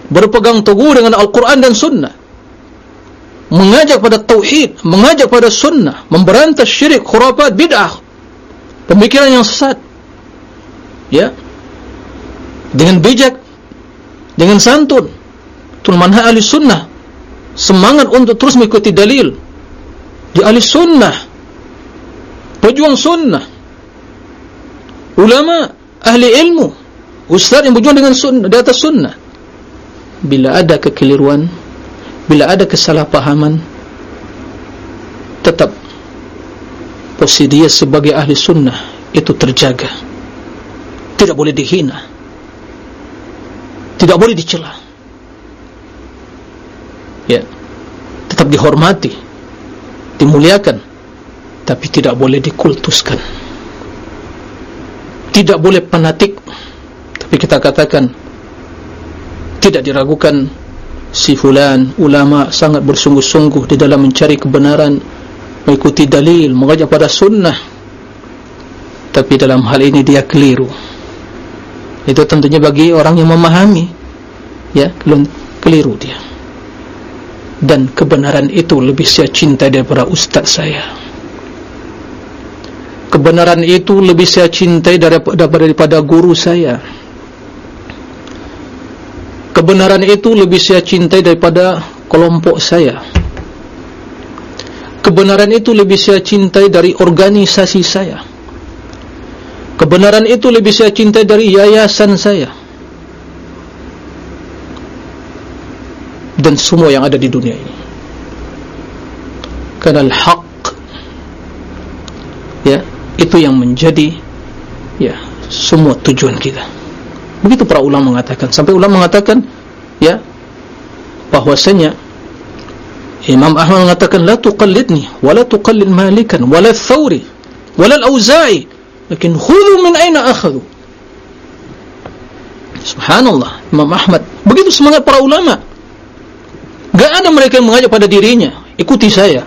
Berpegang teguh dengan Al-Quran dan Sunnah mengajak pada Tauhid mengajak pada Sunnah memberantas syirik, khurafat, bid'ah. Pemikiran yang sesat. Ya? Dengan bijak dengan santun. Tulmanha ahli sunnah. Semangat untuk terus mengikuti dalil. Di ahli sunnah. Pejuang sunnah. Ulama ahli ilmu. Ustaz yang berjuang dengan sunnah, di atas sunnah. Bila ada kekeliruan bila ada kesalahpahaman tetap posisi dia sebagai ahli sunnah itu terjaga. Tidak boleh dihina. Tidak boleh dicela. Ya. Tetap dihormati dimuliakan tapi tidak boleh dikultuskan. Tidak boleh fanatik tapi kita katakan tidak diragukan si fulan ulama sangat bersungguh-sungguh di dalam mencari kebenaran mengikuti dalil mengajak pada sunnah. Tapi dalam hal ini dia keliru. Itu tentunya bagi orang yang memahami ya keliru dia. Dan kebenaran itu lebih saya cinta daripada ustaz saya. Kebenaran itu lebih saya cintai daripada, daripada guru saya kebenaran itu lebih saya cintai daripada kelompok saya. Kebenaran itu lebih saya cintai dari organisasi saya. Kebenaran itu lebih saya cintai dari yayasan saya. Dan semua yang ada di dunia ini. Karena al-haq ya itu yang menjadi ya semua tujuan kita Begitu para ulama mengatakan. Sampai ulama mengatakan, ya, bahwasanya Imam Ahmad mengatakan, la tuqallidni, wa la tuqallid malikan, wa la thawri, wa la al-awza'i, lakin khudhu min aina akhadu. Subhanallah, Imam Ahmad. Begitu semangat para ulama. Gak ada mereka yang mengajak pada dirinya, ikuti saya,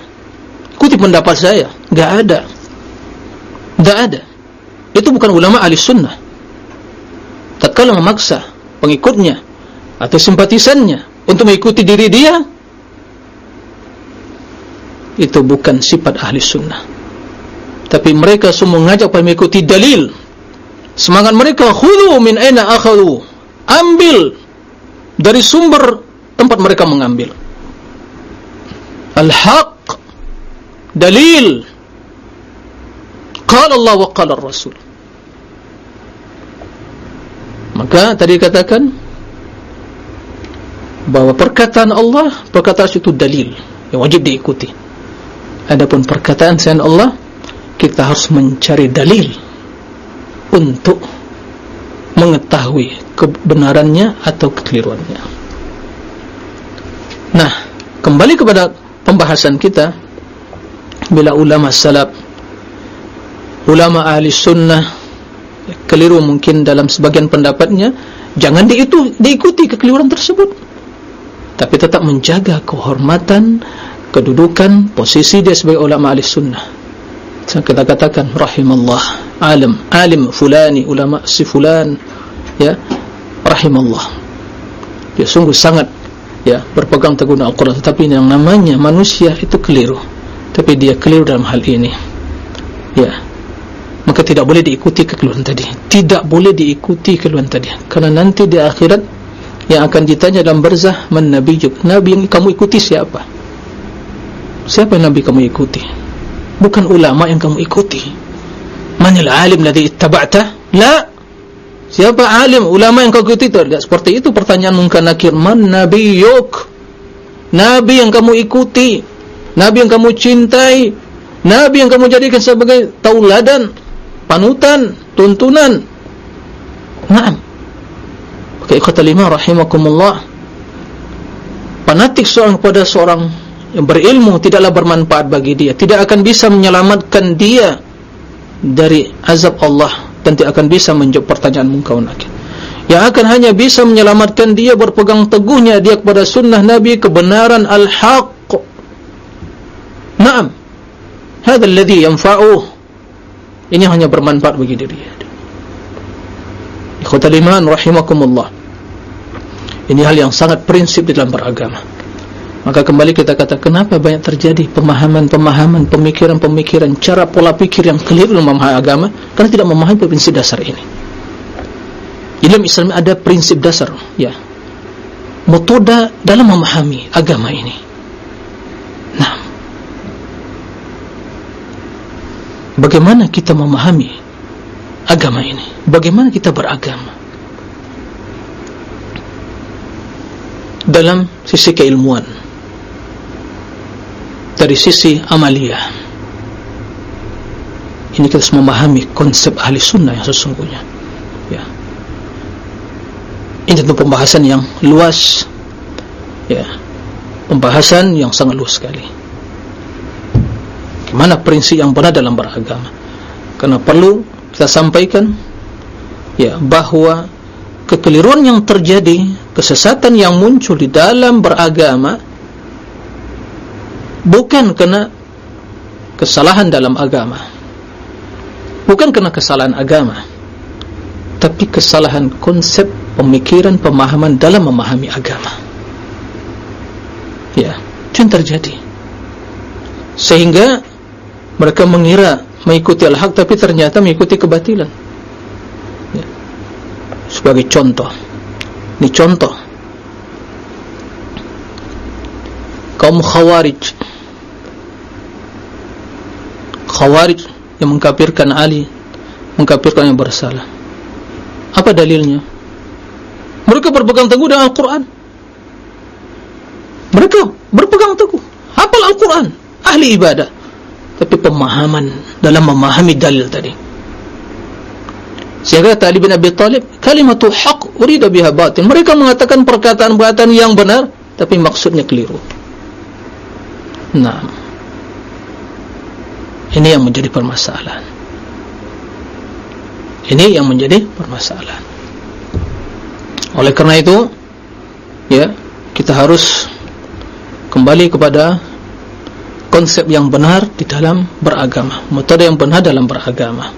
ikuti pendapat saya. Gak ada. Gak ada. Itu bukan ulama ahli sunnah tatkala memaksa pengikutnya atau simpatisannya untuk mengikuti diri dia. Itu bukan sifat ahli sunnah. Tapi mereka semua mengajak pada mengikuti dalil. Semangat mereka khudhu min aina akhadhu. Ambil dari sumber tempat mereka mengambil. Al-haq dalil. Qala Allah wa qala Rasul maka tadi katakan bahawa perkataan Allah perkataan itu dalil yang wajib diikuti. Adapun perkataan selain Allah kita harus mencari dalil untuk mengetahui kebenarannya atau kekeliruannya. Nah kembali kepada pembahasan kita bila ulama salaf ulama ahli sunnah keliru mungkin dalam sebagian pendapatnya jangan diitu, diikuti kekeliruan tersebut. Tapi tetap menjaga kehormatan kedudukan posisi dia sebagai ulama ahli sunnah. Saya kita katakan rahimallah alim alim fulani ulama si fulan ya rahimallah. Dia sungguh sangat ya berpegang teguh Al-Quran. Tetapi yang namanya manusia itu keliru. Tapi dia keliru dalam hal ini ya maka tidak boleh diikuti kekeliruan tadi. Tidak boleh diikuti kekeliruan tadi. Karena nanti di akhirat yang akan ditanya dalam berzah man nabi nabi yang kamu ikuti siapa? Siapa nabi kamu ikuti? Bukan ulama yang kamu ikuti. Manil alim ladhi ittaba'ta? La. Siapa alim ulama yang kamu ikuti tidak seperti itu pertanyaan mungkin nakir. Man nabi yuk? Nabi yang kamu ikuti. Nabi yang kamu cintai. Nabi yang kamu jadikan sebagai tauladan panutan tuntunan. Naam. Keikatan lima rahimakumullah. Panatik seorang kepada seorang yang berilmu tidaklah bermanfaat bagi dia. Tidak akan bisa menyelamatkan dia Dari azab Allah Dan tidak akan bisa menjawab pertanyaan mungkau nakir Yang akan hanya bisa menyelamatkan dia Berpegang teguhnya dia kepada sunnah Nabi Kebenaran al-haq. Naam. Hada alladhi yanfa'uh Ini hanya bermanfaat bagi diri. Dia Ikhwatal iman rahimakumullah. Ini hal yang sangat prinsip di dalam beragama. Maka kembali kita kata Kenapa banyak terjadi pemahaman-pemahaman Pemikiran-pemikiran Cara pola pikir yang keliru dalam memahami agama? Karena tidak memahami prinsip dasar ini. Ilmu Islam ada prinsip dasar Ya. Metoda dalam memahami agama ini Nah Bagaimana kita memahami agama ini? Bagaimana kita beragama dalam sisi keilmuan dari sisi amalia ini kita harus memahami konsep ahli sunnah yang sesungguhnya. Ya. Ini tentu pembahasan yang luas ya. Pembahasan yang sangat luas sekali bagaimana prinsip yang benar dalam beragama? Karena perlu kita sampaikan ya bahwa kekeliruan yang terjadi kesesatan yang muncul di dalam beragama bukan kena kesalahan dalam agama. Bukan kena kesalahan agama tapi kesalahan konsep pemikiran pemahaman dalam memahami agama. Ya itu yang terjadi. Sehingga mereka mengira mengikuti al-haq tapi ternyata mengikuti kebatilan. Ya. sebagai contoh. Ini contoh. Kaum khawarij. Khawarij yang mengkafirkan Ali mengkafirkan yang bersalah. Apa dalilnya? Mereka berpegang teguh dengan Al-Quran. Mereka berpegang teguh. Hafal Al-Quran. Ahli ibadah tapi pemahaman dalam memahami dalil tadi. Sehingga Ali bin Abi Talib. Kalimatu haq urida biha batin mereka mengatakan perkataan-perkataan yang benar tapi maksudnya keliru. Nah ini yang menjadi permasalahan. Ini yang menjadi permasalahan. Oleh kerana itu ya kita harus kembali kepada konsep yang benar di dalam beragama. Metode yang benar dalam beragama.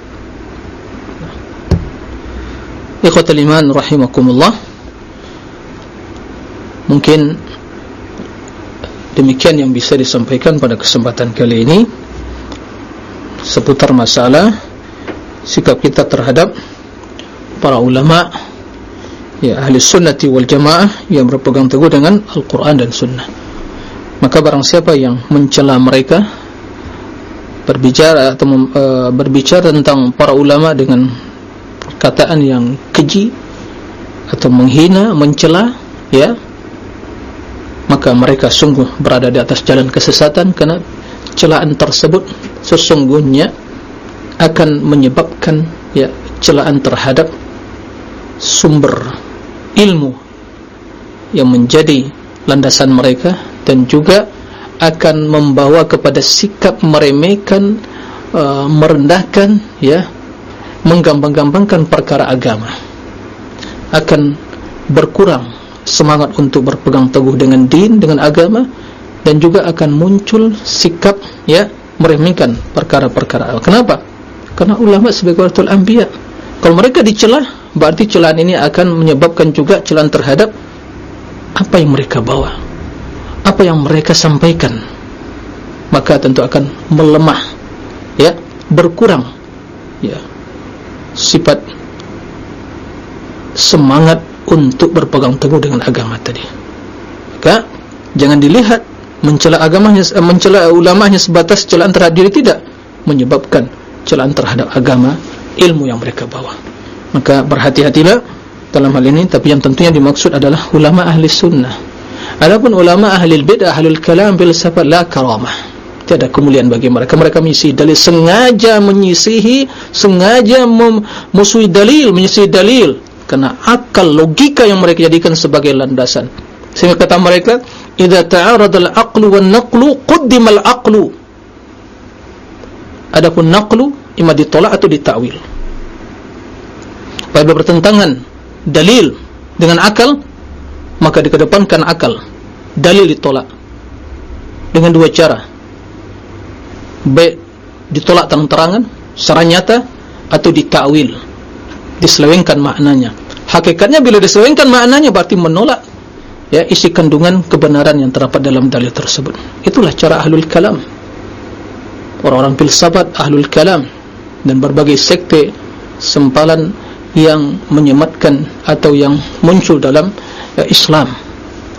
Ikhwatal iman rahimakumullah. Mungkin demikian yang bisa disampaikan pada kesempatan kali ini. Seputar masalah sikap kita terhadap para ulama ya ahli sunnati wal jamaah yang berpegang teguh dengan Al-Quran dan Sunnah maka barang siapa yang mencela mereka berbicara atau e, berbicara tentang para ulama dengan perkataan yang keji atau menghina, mencela ya maka mereka sungguh berada di atas jalan kesesatan karena celaan tersebut sesungguhnya akan menyebabkan ya celaan terhadap sumber ilmu yang menjadi landasan mereka dan juga akan membawa kepada sikap meremehkan uh, merendahkan ya menggampang-gampangkan perkara agama. Akan berkurang semangat untuk berpegang teguh dengan din dengan agama dan juga akan muncul sikap ya meremehkan perkara-perkara. Kenapa? Karena ulama sebagai waratul anbiya. Kalau mereka dicelah berarti celaan ini akan menyebabkan juga celaan terhadap apa yang mereka bawa apa yang mereka sampaikan maka tentu akan melemah ya berkurang ya sifat semangat untuk berpegang teguh dengan agama tadi. Maka jangan dilihat mencela agamanya mencela ulamanya sebatas celaan terhadap diri tidak menyebabkan celaan terhadap agama ilmu yang mereka bawa. Maka berhati-hatilah dalam hal ini tapi yang tentunya dimaksud adalah ulama ahli sunnah adapun ulama ahli bid'ah ahli kalam bil sifat la karamah. Tiada kemuliaan bagi mereka. Mereka misi dalil sengaja menyisihi sengaja memusuhi dalil menyisihi dalil. Karena akal logika yang mereka jadikan sebagai landasan. Sehingga kata mereka idza ta'arada al-aqlu wan-naqlu qaddima al-aqlu adapun naqlu ima ditolak atau ditakwil. Apabila bertentangan dalil dengan akal maka dikedepankan akal dalil ditolak. Dengan dua cara. Baik ditolak terang-terangan secara nyata atau ditakwil. Diselewengkan maknanya. Hakikatnya bila diselewengkan maknanya berarti menolak ya isi kandungan kebenaran yang terdapat dalam dalil tersebut. Itulah cara ahlul kalam. Orang-orang filsafat ahlul kalam dan berbagai sekte sempalan yang menyematkan atau yang muncul dalam Islam.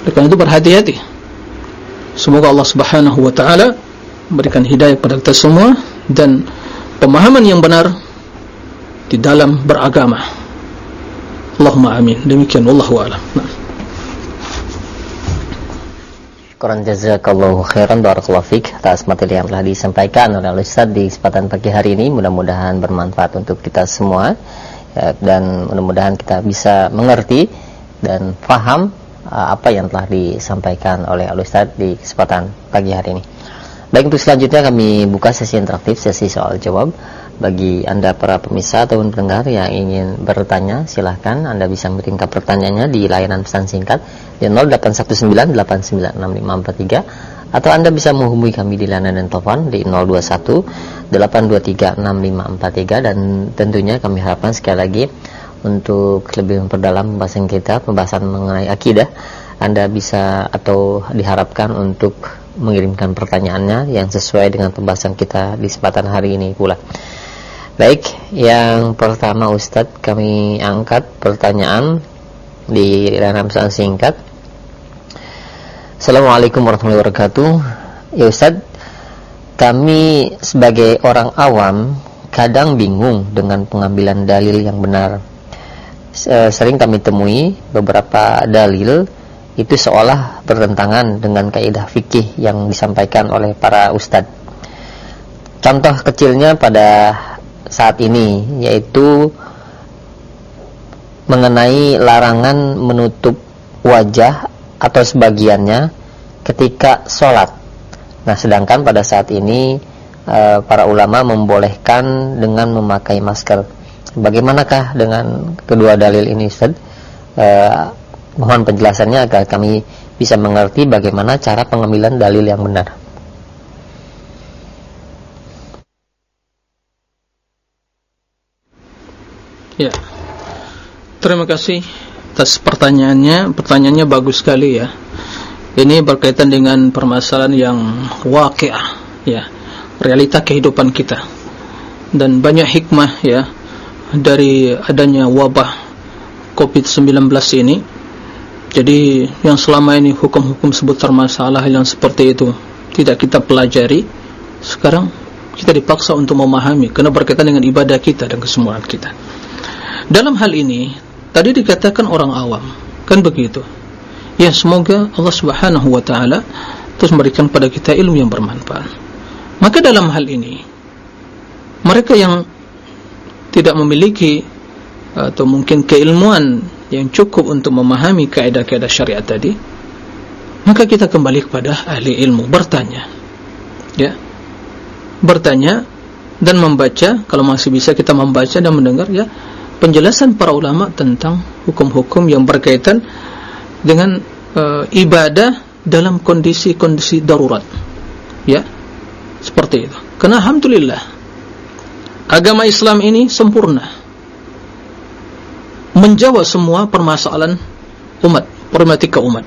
Oleh karena itu berhati-hati. Semoga Allah Subhanahu wa taala memberikan hidayah kepada kita semua dan pemahaman yang benar di dalam beragama. Allahumma amin. Demikian wallahu a'lam. Quran jazakallahu khairan barakallahu fik atas materi yang telah disampaikan oleh Ustaz di kesempatan pagi hari ini mudah-mudahan bermanfaat untuk kita semua ya, dan mudah-mudahan kita bisa mengerti dan faham uh, apa yang telah disampaikan oleh Ustaz di kesempatan pagi hari ini. Baik untuk selanjutnya kami buka sesi interaktif sesi soal jawab bagi anda para pemirsa atau pendengar yang ingin bertanya silahkan anda bisa mengirimkan pertanyaannya di layanan pesan singkat di 0819896543 atau anda bisa menghubungi kami di layanan telepon di 0218236543 dan tentunya kami harapkan sekali lagi untuk lebih memperdalam pembahasan kita pembahasan mengenai akidah anda bisa atau diharapkan untuk mengirimkan pertanyaannya yang sesuai dengan pembahasan kita di kesempatan hari ini pula. Baik, yang pertama Ustadz kami angkat pertanyaan di dalam pesan singkat. Assalamualaikum warahmatullahi wabarakatuh. Ya Ustadz, kami sebagai orang awam kadang bingung dengan pengambilan dalil yang benar. Sering kami temui beberapa dalil itu seolah bertentangan dengan kaidah fikih yang disampaikan oleh para ustadz. Contoh kecilnya pada saat ini yaitu mengenai larangan menutup wajah atau sebagiannya ketika sholat. Nah, sedangkan pada saat ini e, para ulama membolehkan dengan memakai masker. Bagaimanakah dengan kedua dalil ini, Ustaz? E, mohon penjelasannya agar kami bisa mengerti bagaimana cara pengambilan dalil yang benar. Ya. terima kasih atas pertanyaannya pertanyaannya bagus sekali ya ini berkaitan dengan permasalahan yang waqi'ah ya realita kehidupan kita dan banyak hikmah ya dari adanya wabah COVID-19 ini jadi yang selama ini hukum-hukum seputar masalah yang seperti itu tidak kita pelajari sekarang kita dipaksa untuk memahami kerana berkaitan dengan ibadah kita dan kesemuanya kita dalam hal ini Tadi dikatakan orang awam, kan begitu. Ya semoga Allah Subhanahu Wa Taala terus memberikan pada kita ilmu yang bermanfaat. Maka dalam hal ini, mereka yang tidak memiliki atau mungkin keilmuan yang cukup untuk memahami kaidah-kaidah syariat tadi, maka kita kembali kepada ahli ilmu bertanya, ya, bertanya dan membaca. Kalau masih bisa kita membaca dan mendengar, ya penjelasan para ulama tentang hukum-hukum yang berkaitan dengan uh, ibadah dalam kondisi-kondisi darurat. Ya. Seperti itu. Karena Alhamdulillah agama Islam ini sempurna. Menjawab semua permasalahan umat problematika umat.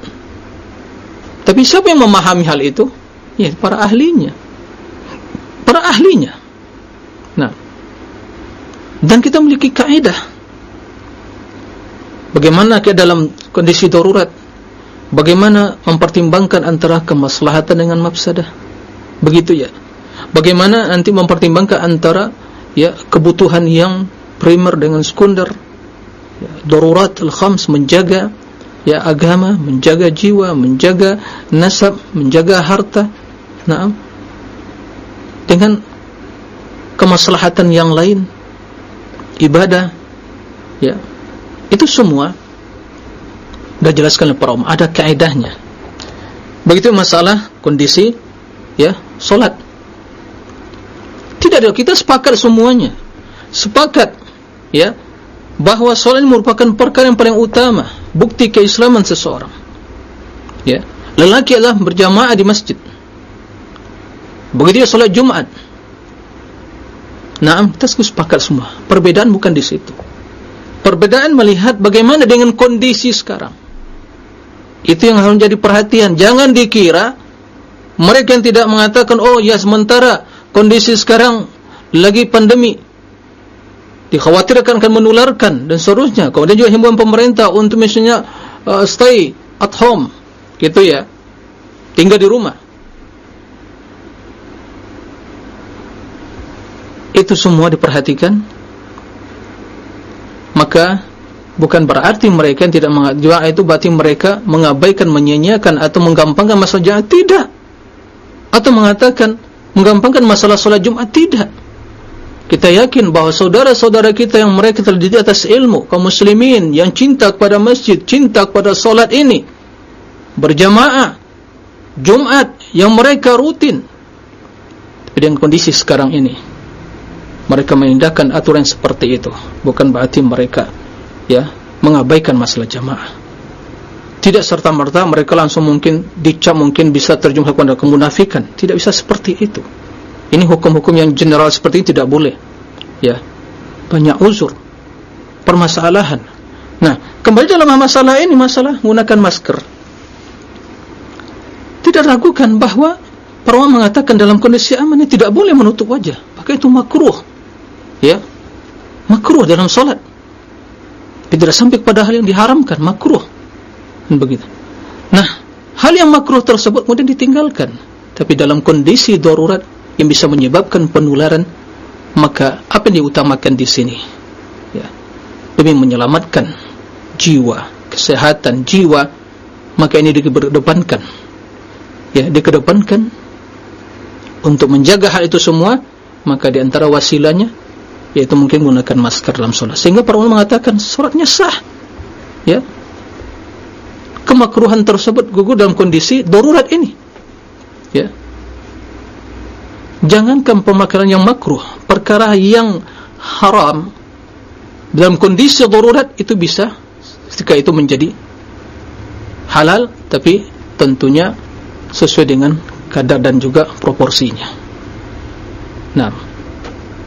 Tapi siapa yang memahami hal itu? Ya para ahlinya. Para ahlinya. Nah. Dan kita memiliki kaidah bagaimana kita dalam kondisi darurat? Bagaimana mempertimbangkan antara kemaslahatan dengan mafsadah? Begitu ya. Bagaimana nanti mempertimbangkan antara ya kebutuhan yang primer dengan sekunder. Ya, darurat al-khams menjaga ya agama menjaga jiwa menjaga nasab menjaga harta. Nah dengan kemaslahatan yang lain ibadah ya itu semua sudah jelaskan oleh para umum ada kaedahnya begitu masalah kondisi ya solat tidak ada kita sepakat semuanya sepakat ya bahawa solat ini merupakan perkara yang paling utama bukti keislaman seseorang ya lelaki adalah berjamaah di masjid begitu solat Jumat Nah, kita sepakat semua. Perbedaan bukan di situ. Perbedaan melihat bagaimana dengan kondisi sekarang. Itu yang harus menjadi perhatian. Jangan dikira mereka yang tidak mengatakan, oh ya sementara kondisi sekarang lagi pandemi. Dikhawatirkan akan menularkan dan seterusnya. Kemudian juga himbauan pemerintah untuk misalnya uh, stay at home. Gitu ya. Tinggal di rumah. itu semua diperhatikan maka bukan berarti mereka yang tidak mengatakan itu berarti mereka mengabaikan, menyanyiakan atau menggampangkan masalah tidak atau mengatakan menggampangkan masalah solat Jumat tidak. Kita yakin bahawa saudara-saudara kita yang mereka terdidik atas ilmu kaum muslimin yang cinta kepada masjid cinta kepada solat ini berjamaah Jumat yang mereka rutin dengan kondisi sekarang ini. Mereka mengindahkan aturan seperti itu. Bukan berarti mereka ya mengabaikan masalah jamaah tidak serta-merta mereka langsung mungkin dicap mungkin bisa terjemah kepada kemunafikan. Tidak bisa seperti itu. Ini hukum-hukum yang general seperti ini tidak boleh. Ya. Banyak uzur. Permasalahan. Nah kembali dalam masalah ini masalah menggunakan masker. Tidak ragukan bahawa para mengatakan dalam kondisi aman ini tidak boleh menutup wajah. Maka itu makruh. Ya. Makruh dalam solat. Tidak sampai kepada hal yang diharamkan. Makruh begitu. Nah hal yang makruh tersebut kemudian ditinggalkan. Tapi dalam kondisi darurat yang bisa menyebabkan penularan maka apa yang diutamakan di sini? Ya. Demi menyelamatkan jiwa kesehatan jiwa maka ini dikedepankan. Ya dikedepankan untuk menjaga hal itu semua maka di antara wasilanya yaitu mungkin menggunakan masker dalam sholat sehingga para ulama mengatakan sholatnya sah. Ya kemakruhan tersebut gugur dalam kondisi darurat ini. Ya. Jangankan pemakaran yang makruh perkara yang haram dalam kondisi darurat itu bisa ketika itu menjadi halal tapi tentunya sesuai dengan kadar dan juga proporsinya. Nah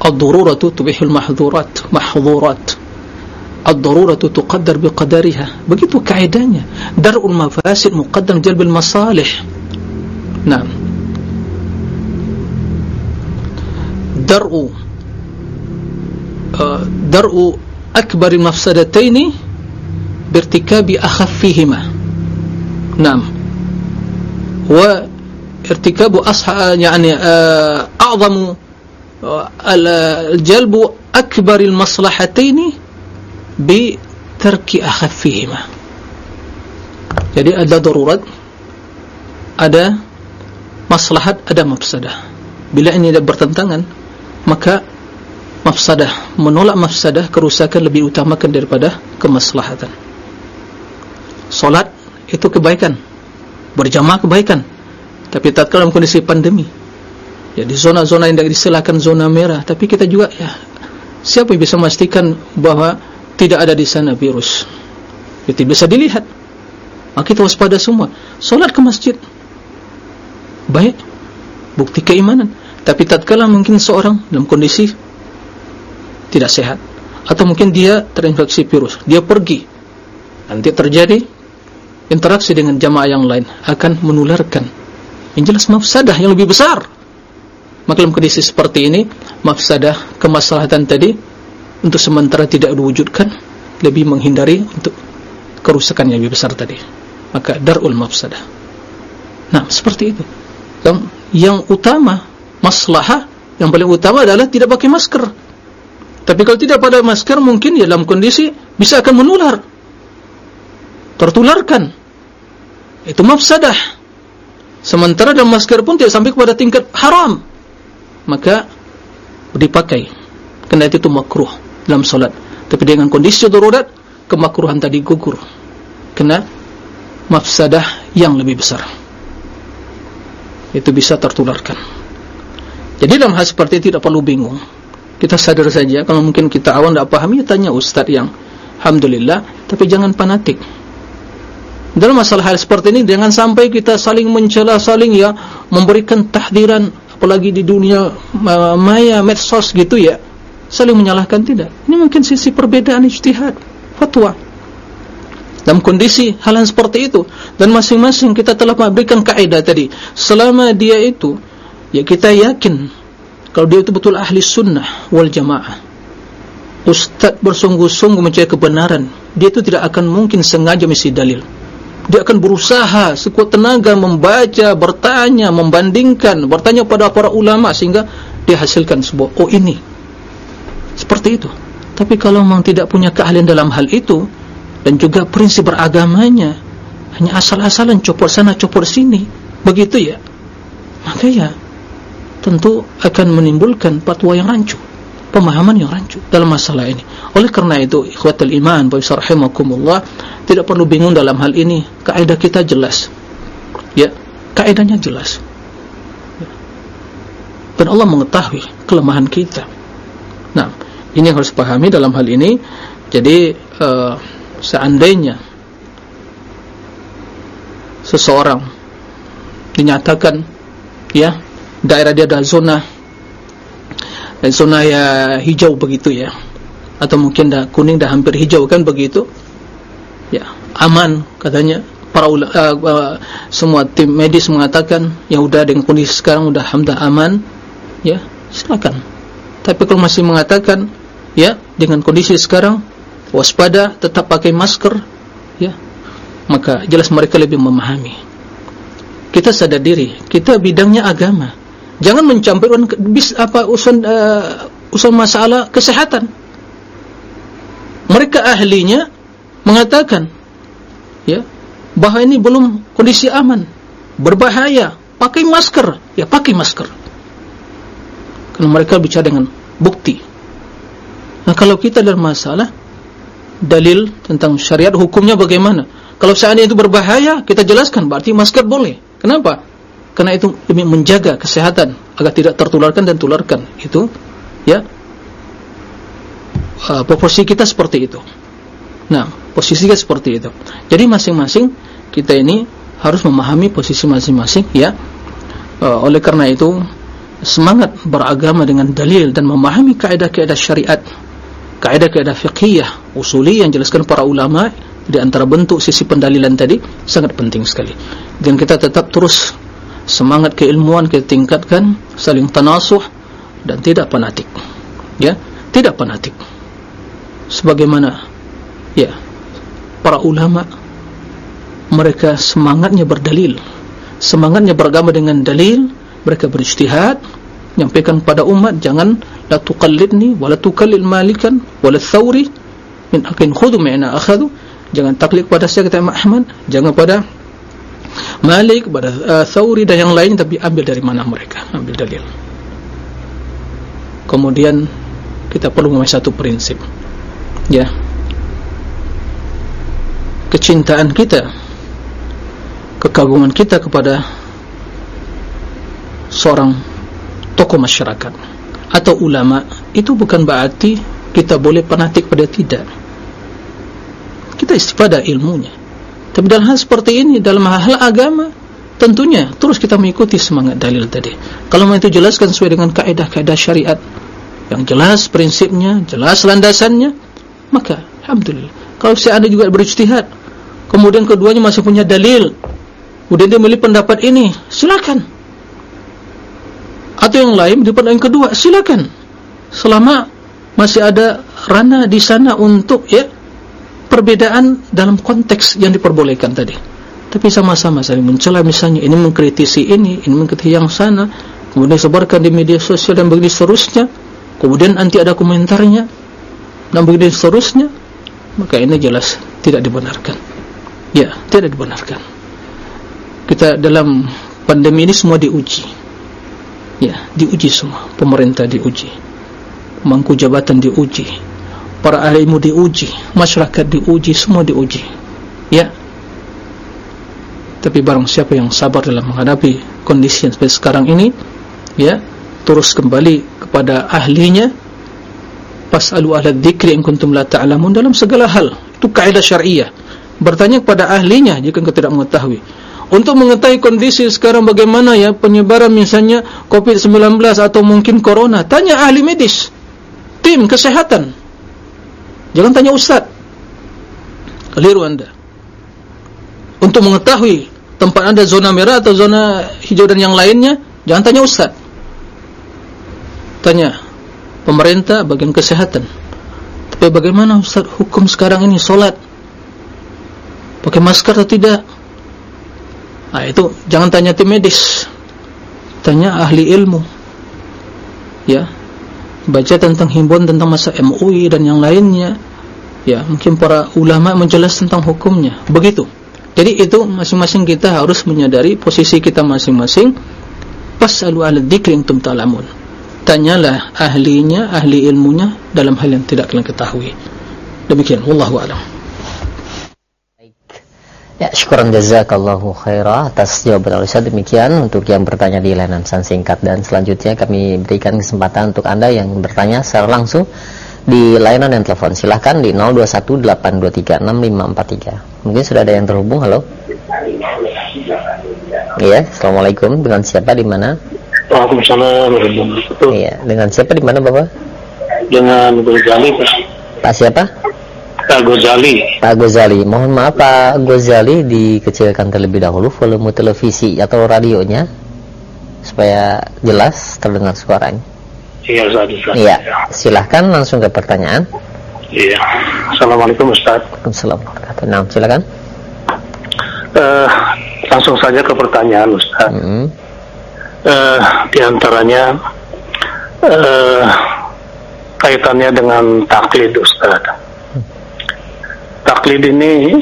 ad-dururatu tubihul mahdhurat mahdhurat الضرورة تقدر بقدرها. بجيبوا kaidahnya درء المفاسد مقدم جلب المصالح. نعم. درء آه، درء أكبر المفسدتين بارتكاب أخفهما. نعم. وارتكاب أصح يعني آه، أعظم آه، الجلب أكبر المصلحتين bi tarki akhaffihima jadi ada darurat ada maslahat ada mafsadah. Bila ini ada bertentangan maka mafsadah menolak mafsadah kerusakan lebih utamakan daripada kemaslahatan. Solat itu kebaikan berjamaah kebaikan. Tapi tak dalam kondisi pandemi. Jadi zona-zona yang tidak diselahkan zona merah. Tapi kita juga ya siapa yang bisa memastikan bahawa tidak ada di sana virus. Itu bisa dilihat. Maka kita waspada semua. Solat ke masjid. Baik. Bukti keimanan. Tapi tatkala mungkin seorang dalam kondisi tidak sehat atau mungkin dia terinfeksi virus dia pergi nanti terjadi interaksi dengan jamaah yang lain akan menularkan. Yang jelas mafsadah yang lebih besar. Maka dalam kondisi seperti ini mafsadah kemaslahatan tadi untuk sementara tidak diwujudkan lebih menghindari untuk kerusakan yang lebih besar tadi. Maka darul mafsadah. Nah seperti itu. Yang, yang utama maslahah yang paling utama adalah tidak pakai masker. Tapi kalau tidak pada masker mungkin ya dalam kondisi bisa akan menular. Tertularkan. Itu mafsadah. Sementara dalam masker pun tidak sampai kepada tingkat haram. Maka dipakai. Kerana itu makruh dalam solat. Tapi dengan kondisi darurat kemakruhan tadi gugur. Kena mafsadah yang lebih besar. Itu bisa tertularkan. Jadi dalam hal seperti itu tidak perlu bingung. Kita sadar saja kalau mungkin kita awal tidak paham ya tanya ustaz yang Alhamdulillah tapi jangan fanatik. Dalam masalah hal seperti ini jangan sampai kita saling mencela saling ya memberikan tahdiran apalagi di dunia maya medsos gitu ya saling menyalahkan tidak? Ini mungkin sisi perbedaan ijtihad fatwa. Dalam kondisi hal yang seperti itu. Dan masing-masing kita telah memberikan kaidah tadi. Selama dia itu ya kita yakin kalau dia itu betul ahli sunnah wal jamaah. Ustaz bersungguh-sungguh mencari kebenaran. Dia itu tidak akan mungkin sengaja misi dalil. Dia akan berusaha sekuat tenaga membaca, bertanya, membandingkan, bertanya pada para ulama sehingga dia hasilkan sebuah oh ini seperti itu. Tapi kalau memang tidak punya keahlian dalam hal itu dan juga prinsip beragamanya hanya asal-asalan copot sana copot sini begitu ya? Maka ya tentu akan menimbulkan fatwa yang rancu pemahaman yang rancu dalam masalah ini. Oleh kerana itu ikhwatul iman wa rahimakumullah tidak perlu bingung dalam hal ini. Kaidah kita jelas. Ya kaidahnya jelas. Dan Allah mengetahui kelemahan kita. Nah ini harus pahami dalam hal ini. Jadi uh, seandainya seseorang dinyatakan ya daerah dia ada zona dan zona ya hijau begitu ya atau mungkin dah kuning dah hampir hijau kan begitu ya aman katanya. Para uh, uh, semua tim medis mengatakan ya udah dengan kondisi sekarang udah alhamdulillah aman ya silakan. Tapi kalau masih mengatakan ya dengan kondisi sekarang waspada tetap pakai masker ya maka jelas mereka lebih memahami. Kita sadar diri kita bidangnya agama. Jangan mencampurkan bis apa urusan uh, urusan masalah kesehatan mereka ahlinya mengatakan ya bahawa ini belum kondisi aman berbahaya. Pakai masker ya pakai masker. Karena mereka bicara dengan bukti Nah kalau kita ada masalah dalil tentang syariat hukumnya bagaimana? Kalau seandainya itu berbahaya, kita jelaskan berarti masker boleh. Kenapa? Karena itu demi menjaga kesehatan agar tidak tertularkan dan tularkan. Itu ya. Uh, proporsi kita seperti itu. Nah, posisi kita seperti itu. Jadi masing-masing kita ini harus memahami posisi masing-masing ya. Uh, oleh karena itu semangat beragama dengan dalil dan memahami kaidah-kaidah syariat kaedah-kaedah fiqhiyah usuli yang jelaskan para ulama di antara bentuk sisi pendalilan tadi sangat penting sekali. Dan kita tetap terus semangat keilmuan kita tingkatkan saling tanasuh dan tidak fanatik. Ya tidak fanatik. Sebagaimana ya para ulama mereka semangatnya berdalil. Semangatnya beragama dengan dalil mereka berijtihad nyampaikan pada umat jangan la tuqallidni wala tuqallid malikan wala thawri min akin khudu mi'na akhadu. Jangan taklid pada saya kata Ahmad jangan pada Malik pada uh, Thawri dan yang lain tapi ambil dari mana mereka? Ambil dalil. Kemudian kita perlu memiliki satu prinsip. Ya. Kecintaan kita kekaguman kita kepada seorang tokoh masyarakat atau ulama itu bukan berarti kita boleh fanatik pada tidak. Kita istifadah ilmunya. Tapi dalam hal seperti ini dalam hal agama tentunya terus kita mengikuti semangat dalil tadi. Kalau itu jelaskan sesuai dengan kaedah-kaedah syariat yang jelas prinsipnya jelas landasannya maka Alhamdulillah. Kalau si anda juga berijtihad kemudian keduanya masih punya dalil kemudian dia memilih pendapat ini silakan atau yang lain di pendapat yang kedua silakan. Selama masih ada rana di sana untuk ya perbedaan dalam konteks yang diperbolehkan tadi. Tapi sama-sama saling mencela misalnya ini mengkritisi ini ini mengkritisi yang sana kemudian sebarkan di media sosial dan begitu seterusnya kemudian nanti ada komentarnya dan begitu seterusnya maka ini jelas tidak dibenarkan. Ya tidak dibenarkan. Kita dalam pandemi ini semua diuji ya diuji semua. Pemerintah diuji. Mangku jabatan diuji. Para ahli ilmu diuji. Masyarakat diuji. Semua diuji. Ya. Tapi barang siapa yang sabar dalam menghadapi kondisi yang seperti sekarang ini ya terus kembali kepada ahlinya pas'alu ahla dzikri in kuntum la ta'lamun dalam segala hal. Itu kaidah syariah. Bertanya kepada ahlinya jika engkau tidak mengetahui untuk mengetahui kondisi sekarang bagaimana ya penyebaran misalnya COVID-19 atau mungkin corona tanya ahli medis tim kesehatan jangan tanya ustaz. Keliru anda. Untuk mengetahui tempat anda zona merah atau zona hijau dan yang lainnya jangan tanya ustaz. Tanya pemerintah bagian kesehatan tapi bagaimana ustaz hukum sekarang ini solat? Pakai masker atau tidak nah itu jangan tanya tim medis. Tanya ahli ilmu. Ya. Baca tentang himbauan tentang masa MUI dan yang lainnya. Ya mungkin para ulama menjelas tentang hukumnya. Begitu. Jadi itu masing-masing kita harus menyadari posisi kita masing-masing. Pasalu ala dzikri antum ta'lamun. Tanyalah ahlinya ahli ilmunya dalam hal yang tidak kalian ketahui. Demikian. Wallahu a'lam Ya, syukuran jazakallahu khairah atas jawaban Ustaz. Demikian untuk yang bertanya di layanan pesan singkat dan selanjutnya kami berikan kesempatan untuk Anda yang bertanya secara langsung di layanan yang telepon. Silahkan di 0218236543. Mungkin sudah ada yang terhubung. Halo. Iya, Assalamualaikum. Dengan siapa di mana? Waalaikumsalam. Iya, dengan siapa di mana, Bapak? Dengan Ghazali, Pak. Pak siapa? Pak Ghazali. Pak Ghazali. Mohon maaf Pak Ghazali dikecilkan terlebih dahulu volume televisi atau radionya supaya jelas terdengar suaranya. Iya, Ustaz. Iya, silahkan langsung ke pertanyaan. Iya. Assalamualaikum Ustaz. Waalaikumsalam warahmatullahi Nah, silakan. Uh, langsung saja ke pertanyaan Ustaz. Hmm. Uh, di antaranya uh, kaitannya dengan taklid Ustaz. Taklid ini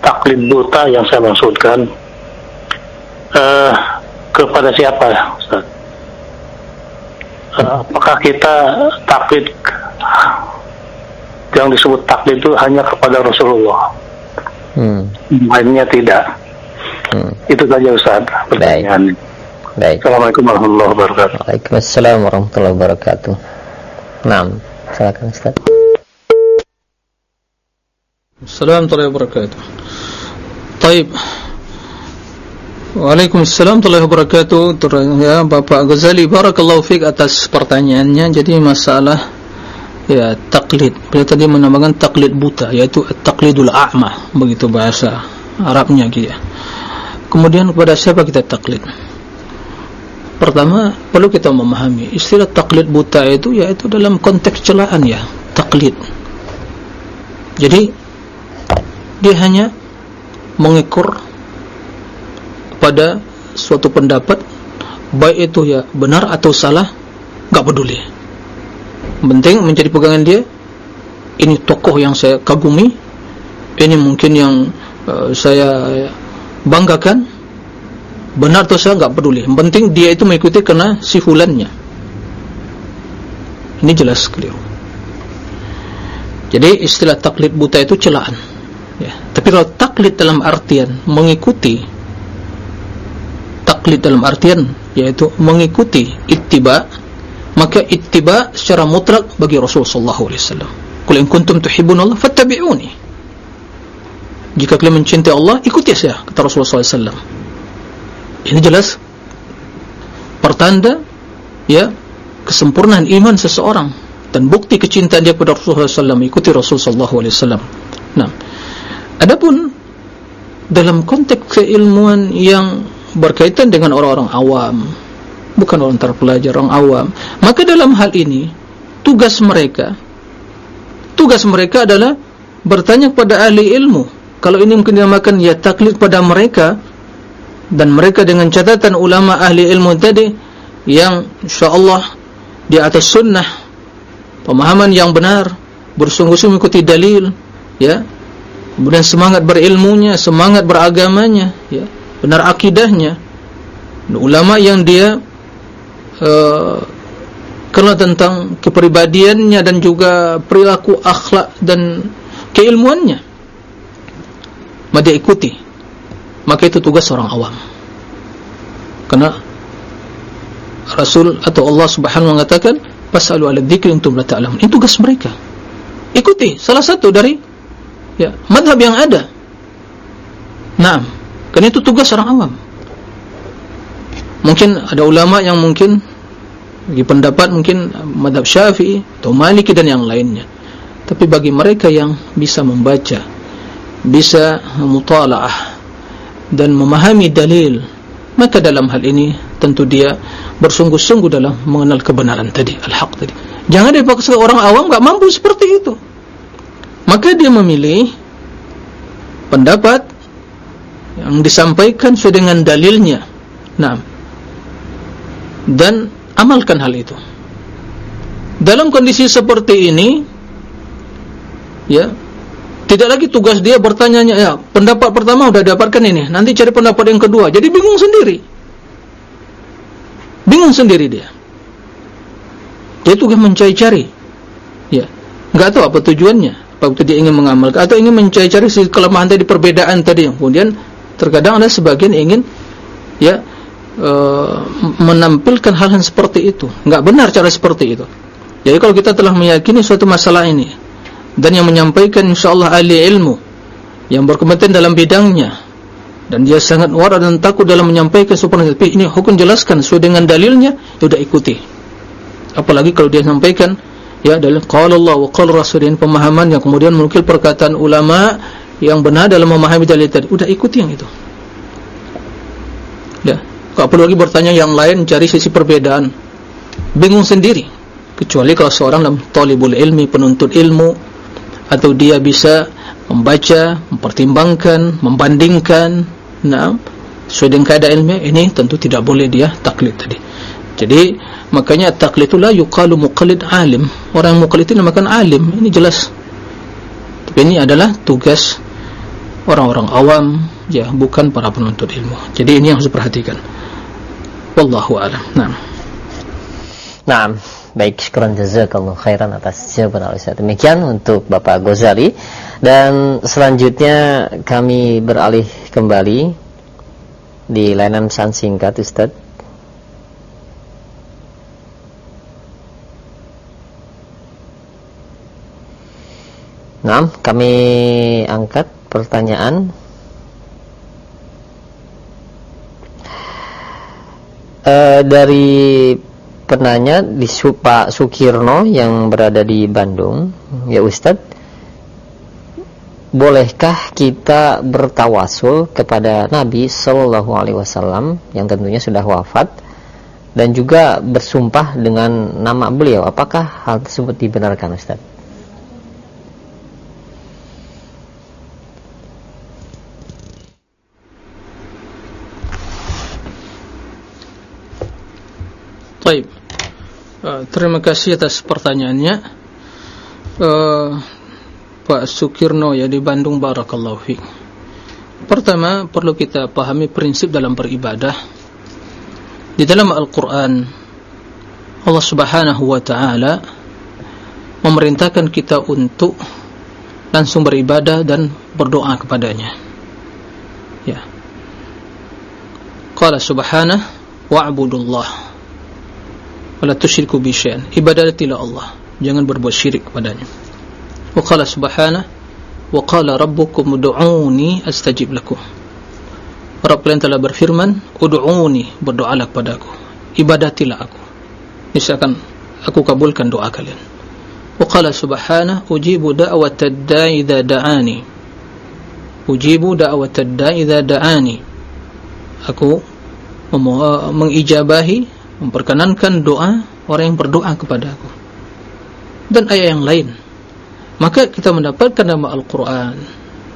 taklid buta yang saya maksudkan uh, kepada siapa Ustaz? Uh, apakah kita taklid yang disebut taklid itu hanya kepada Rasulullah? Hmm. Lainnya tidak. Hmm. Itu saja Ustaz pertanyaan. Baik. Assalamualaikum warahmatullahi wabarakatuh. Waalaikumsalam warahmatullahi wabarakatuh. Naam, silakan Ustaz. Assalamualaikum warahmatullahi wabarakatuh. Waalaikumsalam warahmatullahi wabarakatuh. Ya, Bapak Ghazali, barakallahu fiik atas pertanyaannya. Jadi masalah ya taklid beliau tadi menamakan taklid buta yaitu taklidul a'ma begitu bahasa Arabnya gitu ya kemudian kepada siapa kita taklid pertama perlu kita memahami istilah taklid buta itu yaitu dalam konteks celaan ya taklid jadi dia hanya mengekur pada suatu pendapat baik itu ya benar atau salah enggak peduli. Penting menjadi pegangan dia ini tokoh yang saya kagumi ini mungkin yang uh, saya banggakan benar atau salah enggak peduli. Penting dia itu mengikuti karena si fulannya. Ini jelas keliru jadi istilah taklid buta itu celaan ya. tapi kalau taklid dalam artian mengikuti taklid dalam artian yaitu mengikuti ittiba maka ittiba secara mutlak bagi Rasulullah sallallahu alaihi wasallam. Qul in kuntum tuhibbuna Allah fattabi'uni. Jika kalian mencintai Allah, ikuti saya kata Rasulullah sallallahu alaihi wasallam. Ini jelas pertanda ya kesempurnaan iman seseorang dan bukti kecintaan dia kepada Rasulullah sallallahu ikuti Rasulullah wasallam. Nah, adapun dalam konteks keilmuan yang berkaitan dengan orang-orang awam bukan orang terpelajar, orang awam. Maka dalam hal ini, tugas mereka, tugas mereka adalah bertanya kepada ahli ilmu. Kalau ini mungkin dinamakan ya taklid pada mereka, dan mereka dengan catatan ulama ahli ilmu tadi, yang insyaAllah di atas sunnah, pemahaman yang benar, bersungguh-sungguh mengikuti dalil, ya, kemudian semangat berilmunya, semangat beragamanya, ya, benar akidahnya, ulama yang dia uh, kenal tentang kepribadiannya dan juga perilaku akhlak dan keilmuannya maka dia ikuti. Maka itu tugas orang awam. Karena Rasul atau Allah subhanahu mengatakan pasalu ala dhikri untuk la ta'lam ini tugas mereka. Ikuti salah satu dari ya madhab yang ada. Nah karena itu tugas orang awam. Mungkin ada ulama yang mungkin bagi pendapat mungkin madhab syafi'i atau maliki dan yang lainnya. Tapi bagi mereka yang bisa membaca bisa mutala'ah dan memahami dalil maka dalam hal ini tentu dia bersungguh-sungguh dalam mengenal kebenaran tadi al-haq tadi. Jangan dipaksa orang awam tak mampu seperti itu maka dia memilih pendapat yang disampaikan sesuai dengan dalilnya. Nah dan amalkan hal itu. Dalam kondisi seperti ini ya tidak lagi tugas dia bertanya ya pendapat pertama sudah dapatkan ini nanti cari pendapat yang kedua. Jadi bingung sendiri. Bingung sendiri dia. Dia tugas mencari-cari. Ya enggak tahu apa tujuannya apakah dia ingin mengamalkan atau ingin mencari-cari kelemahan tadi perbedaan tadi. Kemudian terkadang ada sebagian ingin ya Eh, menampilkan hal yang seperti itu. Enggak benar cara seperti itu. Jadi kalau kita telah meyakini suatu masalah ini dan yang menyampaikan insyaAllah ahli ilmu yang berkompeten dalam bidangnya dan dia sangat warak dan takut dalam menyampaikan tapi ini hukum jelaskan sesuai dengan dalilnya sudah ikuti. Apalagi kalau dia sampaikan ya dalil qala Allah wa qala Rasul ini pemahaman yang kemudian menukil perkataan ulama yang benar dalam memahami dalil tadi. Sudah ikuti yang itu. Ya tak perlu lagi bertanya yang lain cari sisi perbedaan. Bingung sendiri. Kecuali kalau seorang dalam talibul ilmi penuntut ilmu atau dia bisa membaca mempertimbangkan membandingkan. Nah sesuai dengan kaedah ilmiah ini tentu tidak boleh dia taklid tadi. Jadi makanya taklid itulah yuqalu muqallid alim orang muqallid itu namakan alim ini jelas tapi ini adalah tugas orang-orang awam ya bukan para penuntut ilmu jadi ini yang harus diperhatikan wallahu a'lam. Naam. Naam. Baik, syukuran jazakallahu khairan atas jawaban Al-Ustaz. Demikian untuk Bapak Ghazali dan selanjutnya kami beralih kembali di layanan pesan singkat Ustaz. Nah, kami angkat pertanyaan. Uh, dari penanya di Pak Sukirno yang berada di Bandung. Ya Ustadz bolehkah kita bertawasul kepada Nabi Shallallahu Alaihi Wasallam yang tentunya sudah wafat dan juga bersumpah dengan nama beliau? Apakah hal tersebut dibenarkan Ustaz? Baik. Uh, terima kasih atas pertanyaannya. Uh, Pak Sukirno ya di Bandung Barakallahu Fik. Pertama perlu kita pahami prinsip dalam beribadah. Di dalam Al-Quran Allah Subhanahu Wa Taala Memerintahkan kita untuk Langsung beribadah dan berdoa kepadanya. Ya. Qala Subhanahu Wa'budullah Wala tushriku bisyan Ibadatilah Allah Jangan berbuat syirik kepadanya. wa qala subhanahu wa qala rabbukum ud'uni astajib lakum Rabb kalian telah berfirman ud'uni berdoalah kepadaku. ibadatilah aku. Niscaya akan aku kabulkan doa kalian. wa qala subhanahu ujibu da'watad da'i idza da'ani ujibu da'watad da'i idza da'ani aku mengijabahi memperkenankan doa orang yang berdoa kepada aku. Dan ayat yang lain. Maka kita mendapatkan nama Al-Quran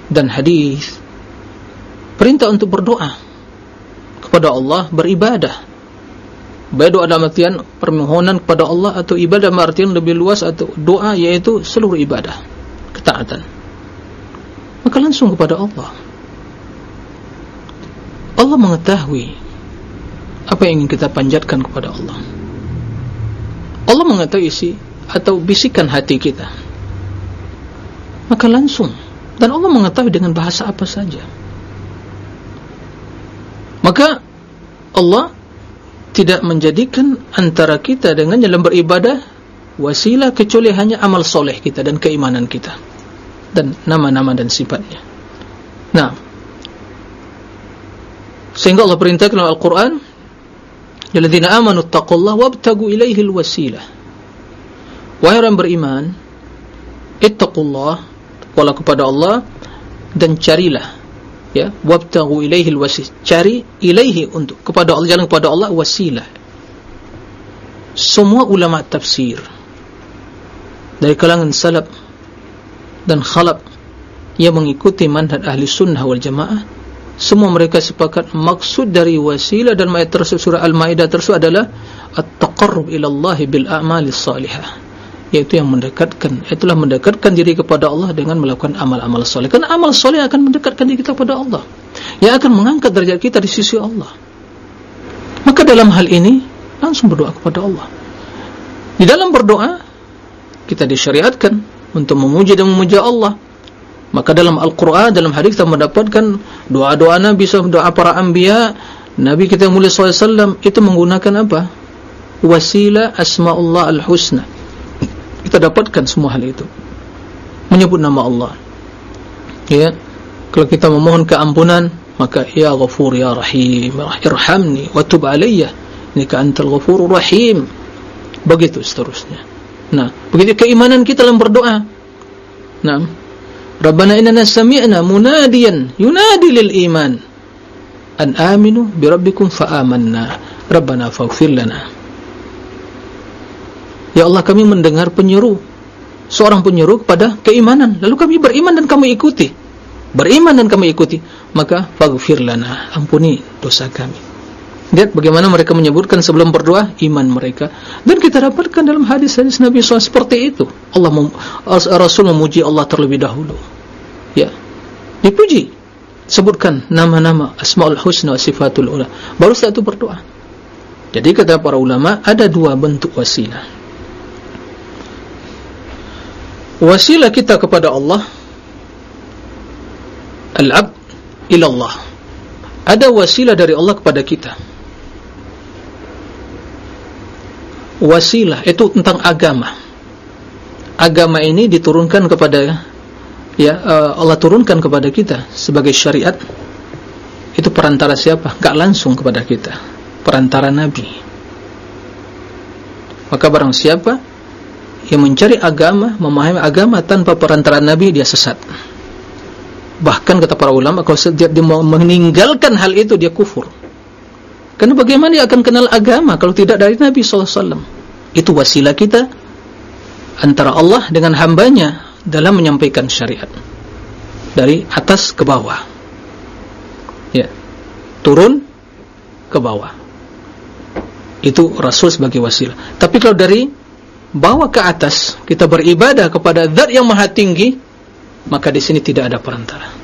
dan hadis. Perintah untuk berdoa kepada Allah beribadah. Baik doa dalam artian permohonan kepada Allah atau ibadah artian lebih luas atau doa yaitu seluruh ibadah ketaatan. Maka langsung kepada Allah. Allah mengetahui apa yang ingin kita panjatkan kepada Allah? Allah mengetahui isi atau bisikan hati kita. Maka langsung. Dan Allah mengetahui dengan bahasa apa saja. Maka Allah tidak menjadikan antara kita dengan dalam beribadah wasilah kecuali hanya amal soleh kita dan keimanan kita. Dan nama-nama dan sifatnya. Nah. Sehingga Allah perintahkan dalam Al-Quran Yalladzina amanu taqullah wabtagu ilaihil wasilah Wahai orang beriman Ittaqullah wala kepada Allah dan carilah ya wabtaghu ilaihi alwasil cari ilaihi untuk kepada Allah jalan kepada Allah wasilah. Semua ulama tafsir dari kalangan salaf dan khalaf yang mengikuti manhaj ahli sunnah wal jamaah semua mereka sepakat maksud dari wasilah dan ayat tersebut surah al-maidah tersebut adalah at-taqarrub ila Allah bil a'malis salihah. Yaitu yang mendekatkan itulah mendekatkan diri kepada Allah dengan melakukan amal-amal soleh. Karena amal soleh akan mendekatkan diri kita kepada Allah. Yang akan mengangkat derajat kita di sisi Allah. Maka dalam hal ini langsung berdoa kepada Allah. Di dalam berdoa kita disyariatkan untuk memuji dan memuja Allah maka dalam Al-Quran dalam hadis kita mendapatkan doa-doa Nabi doa para anbiya Nabi kita mulia SAW itu menggunakan apa? Wasilah asma'ullah al-husna. Kita dapatkan semua hal itu. Menyebut nama Allah. Ya. Kalau kita memohon keampunan maka ya ghafur ya rahim irhamni wa tub alayya innaka antal ghafurur rahim. Begitu seterusnya. Nah begitu keimanan kita dalam berdoa. Nah rabbana inna sami'na munadiyan yunadi lil iman. An aminu bi rabbikum fa amanna. Rabbana faghfir lana. Ya Allah kami mendengar penyeru Seorang penyeru kepada keimanan. Lalu kami beriman dan kami ikuti. Beriman dan kami ikuti. Maka faghfir lana. Ampuni dosa kami Lihat bagaimana mereka menyebutkan sebelum berdoa Iman mereka. Dan kita dapatkan dalam hadis-hadis Nabi SAW seperti itu. Allah mem Rasul memuji Allah terlebih dahulu. Ya. Dipuji. Sebutkan nama-nama Asma'ul husna sifatul ula. Baru setelah itu berdoa. Jadi kata para ulama Ada dua bentuk wasilah wasilah kita kepada Allah al-abd ila Allah. Ada wasilah dari Allah kepada kita wasilah itu tentang agama. Agama ini diturunkan kepada ya uh, Allah turunkan kepada kita sebagai syariat. Itu perantara siapa? enggak langsung kepada kita. Perantara Nabi. Maka barang siapa yang mencari agama memahami agama tanpa perantaraan Nabi dia sesat. Bahkan kata para ulama kalau dia, dia meninggalkan hal itu dia kufur karena bagaimana dia akan kenal agama kalau tidak dari Nabi SAW itu wasilah kita antara Allah dengan hambanya dalam menyampaikan syariat. Dari atas ke bawah. Ya. Turun ke bawah. Itu Rasul sebagai wasilah tapi kalau dari bawah ke atas kita beribadah kepada zat yang maha tinggi maka di sini tidak ada perantara.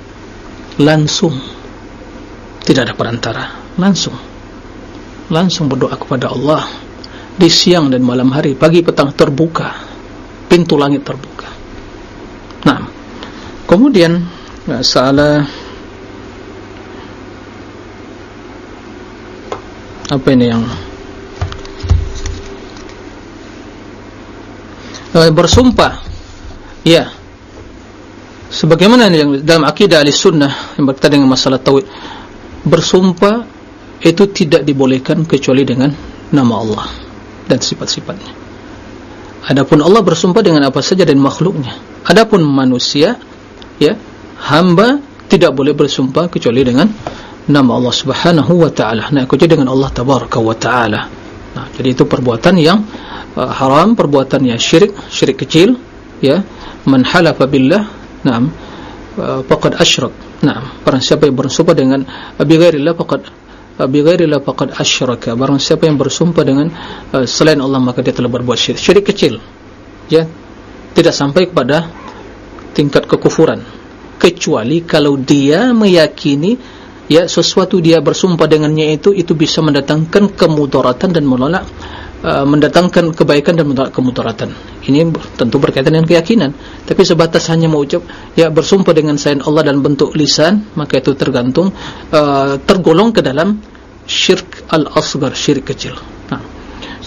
Langsung. Tidak ada perantara. Langsung langsung berdoa kepada Allah di siang dan malam hari pagi petang terbuka. Pintu langit terbuka. Nah kemudian salah apa ini yang uh, bersumpah. Ya. Sebagaimana yang dalam akidah ahli sunnah yang berkaitan dengan masalah tauhid. Bersumpah itu tidak dibolehkan kecuali dengan nama Allah dan sifat-sifatnya. Adapun Allah bersumpah dengan apa saja dan makhluknya. Adapun manusia ya hamba tidak boleh bersumpah kecuali dengan nama Allah subhanahu wa ta'ala. Nah kecuali dengan Allah tabaraka wa ta'ala. Nah, jadi itu perbuatan yang Uh, haram perbuatan yang syirik syirik kecil ya. Man halafa billah na'am uh, faqad asyrak. Na'am barang siapa yang bersumpah dengan bi ghairillah faqad uh, bi ghairillah faqad asyraka. Barang siapa yang bersumpah dengan uh, selain Allah maka dia telah berbuat syirik. Syirik kecil ya. Tidak sampai kepada tingkat kekufuran. Kecuali kalau dia meyakini ya sesuatu dia bersumpah dengannya itu itu bisa mendatangkan kemudaratan dan menolak Uh, mendatangkan kebaikan dan kemudaratan. Ini tentu berkaitan dengan keyakinan. Tapi sebatas hanya mengucap ya bersumpah dengan sain Allah dan bentuk lisan, maka itu tergantung uh, tergolong ke dalam syirik al-asghar, syirik kecil. Nah,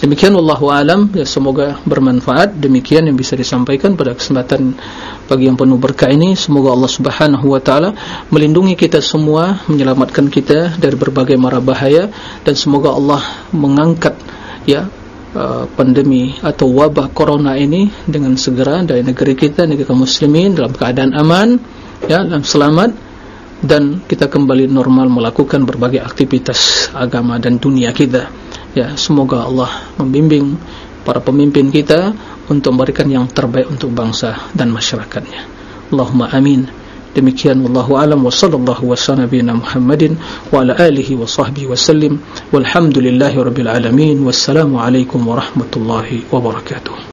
demikian wallahu alam ya semoga bermanfaat. Demikian yang bisa disampaikan pada kesempatan pagi yang penuh berkah ini. Semoga Allah Subhanahu wa taala melindungi kita semua, menyelamatkan kita dari berbagai mara bahaya dan semoga Allah mengangkat ya Uh, pandemi atau wabah corona ini dengan segera dari negeri kita, negeri kaum muslimin dalam keadaan aman, ya, dan selamat dan kita kembali normal melakukan berbagai aktivitas agama dan dunia kita. Ya, semoga Allah membimbing para pemimpin kita untuk memberikan yang terbaik untuk bangsa dan masyarakatnya. Allahumma amin. Demikian wallahu alam wa sallallahu wa sallam nabiyina Muhammadin wa ala alihi wa sahbihi wa sallim walhamdulillahi rabbil alamin wassalamu alaikum warahmatullahi wabarakatuh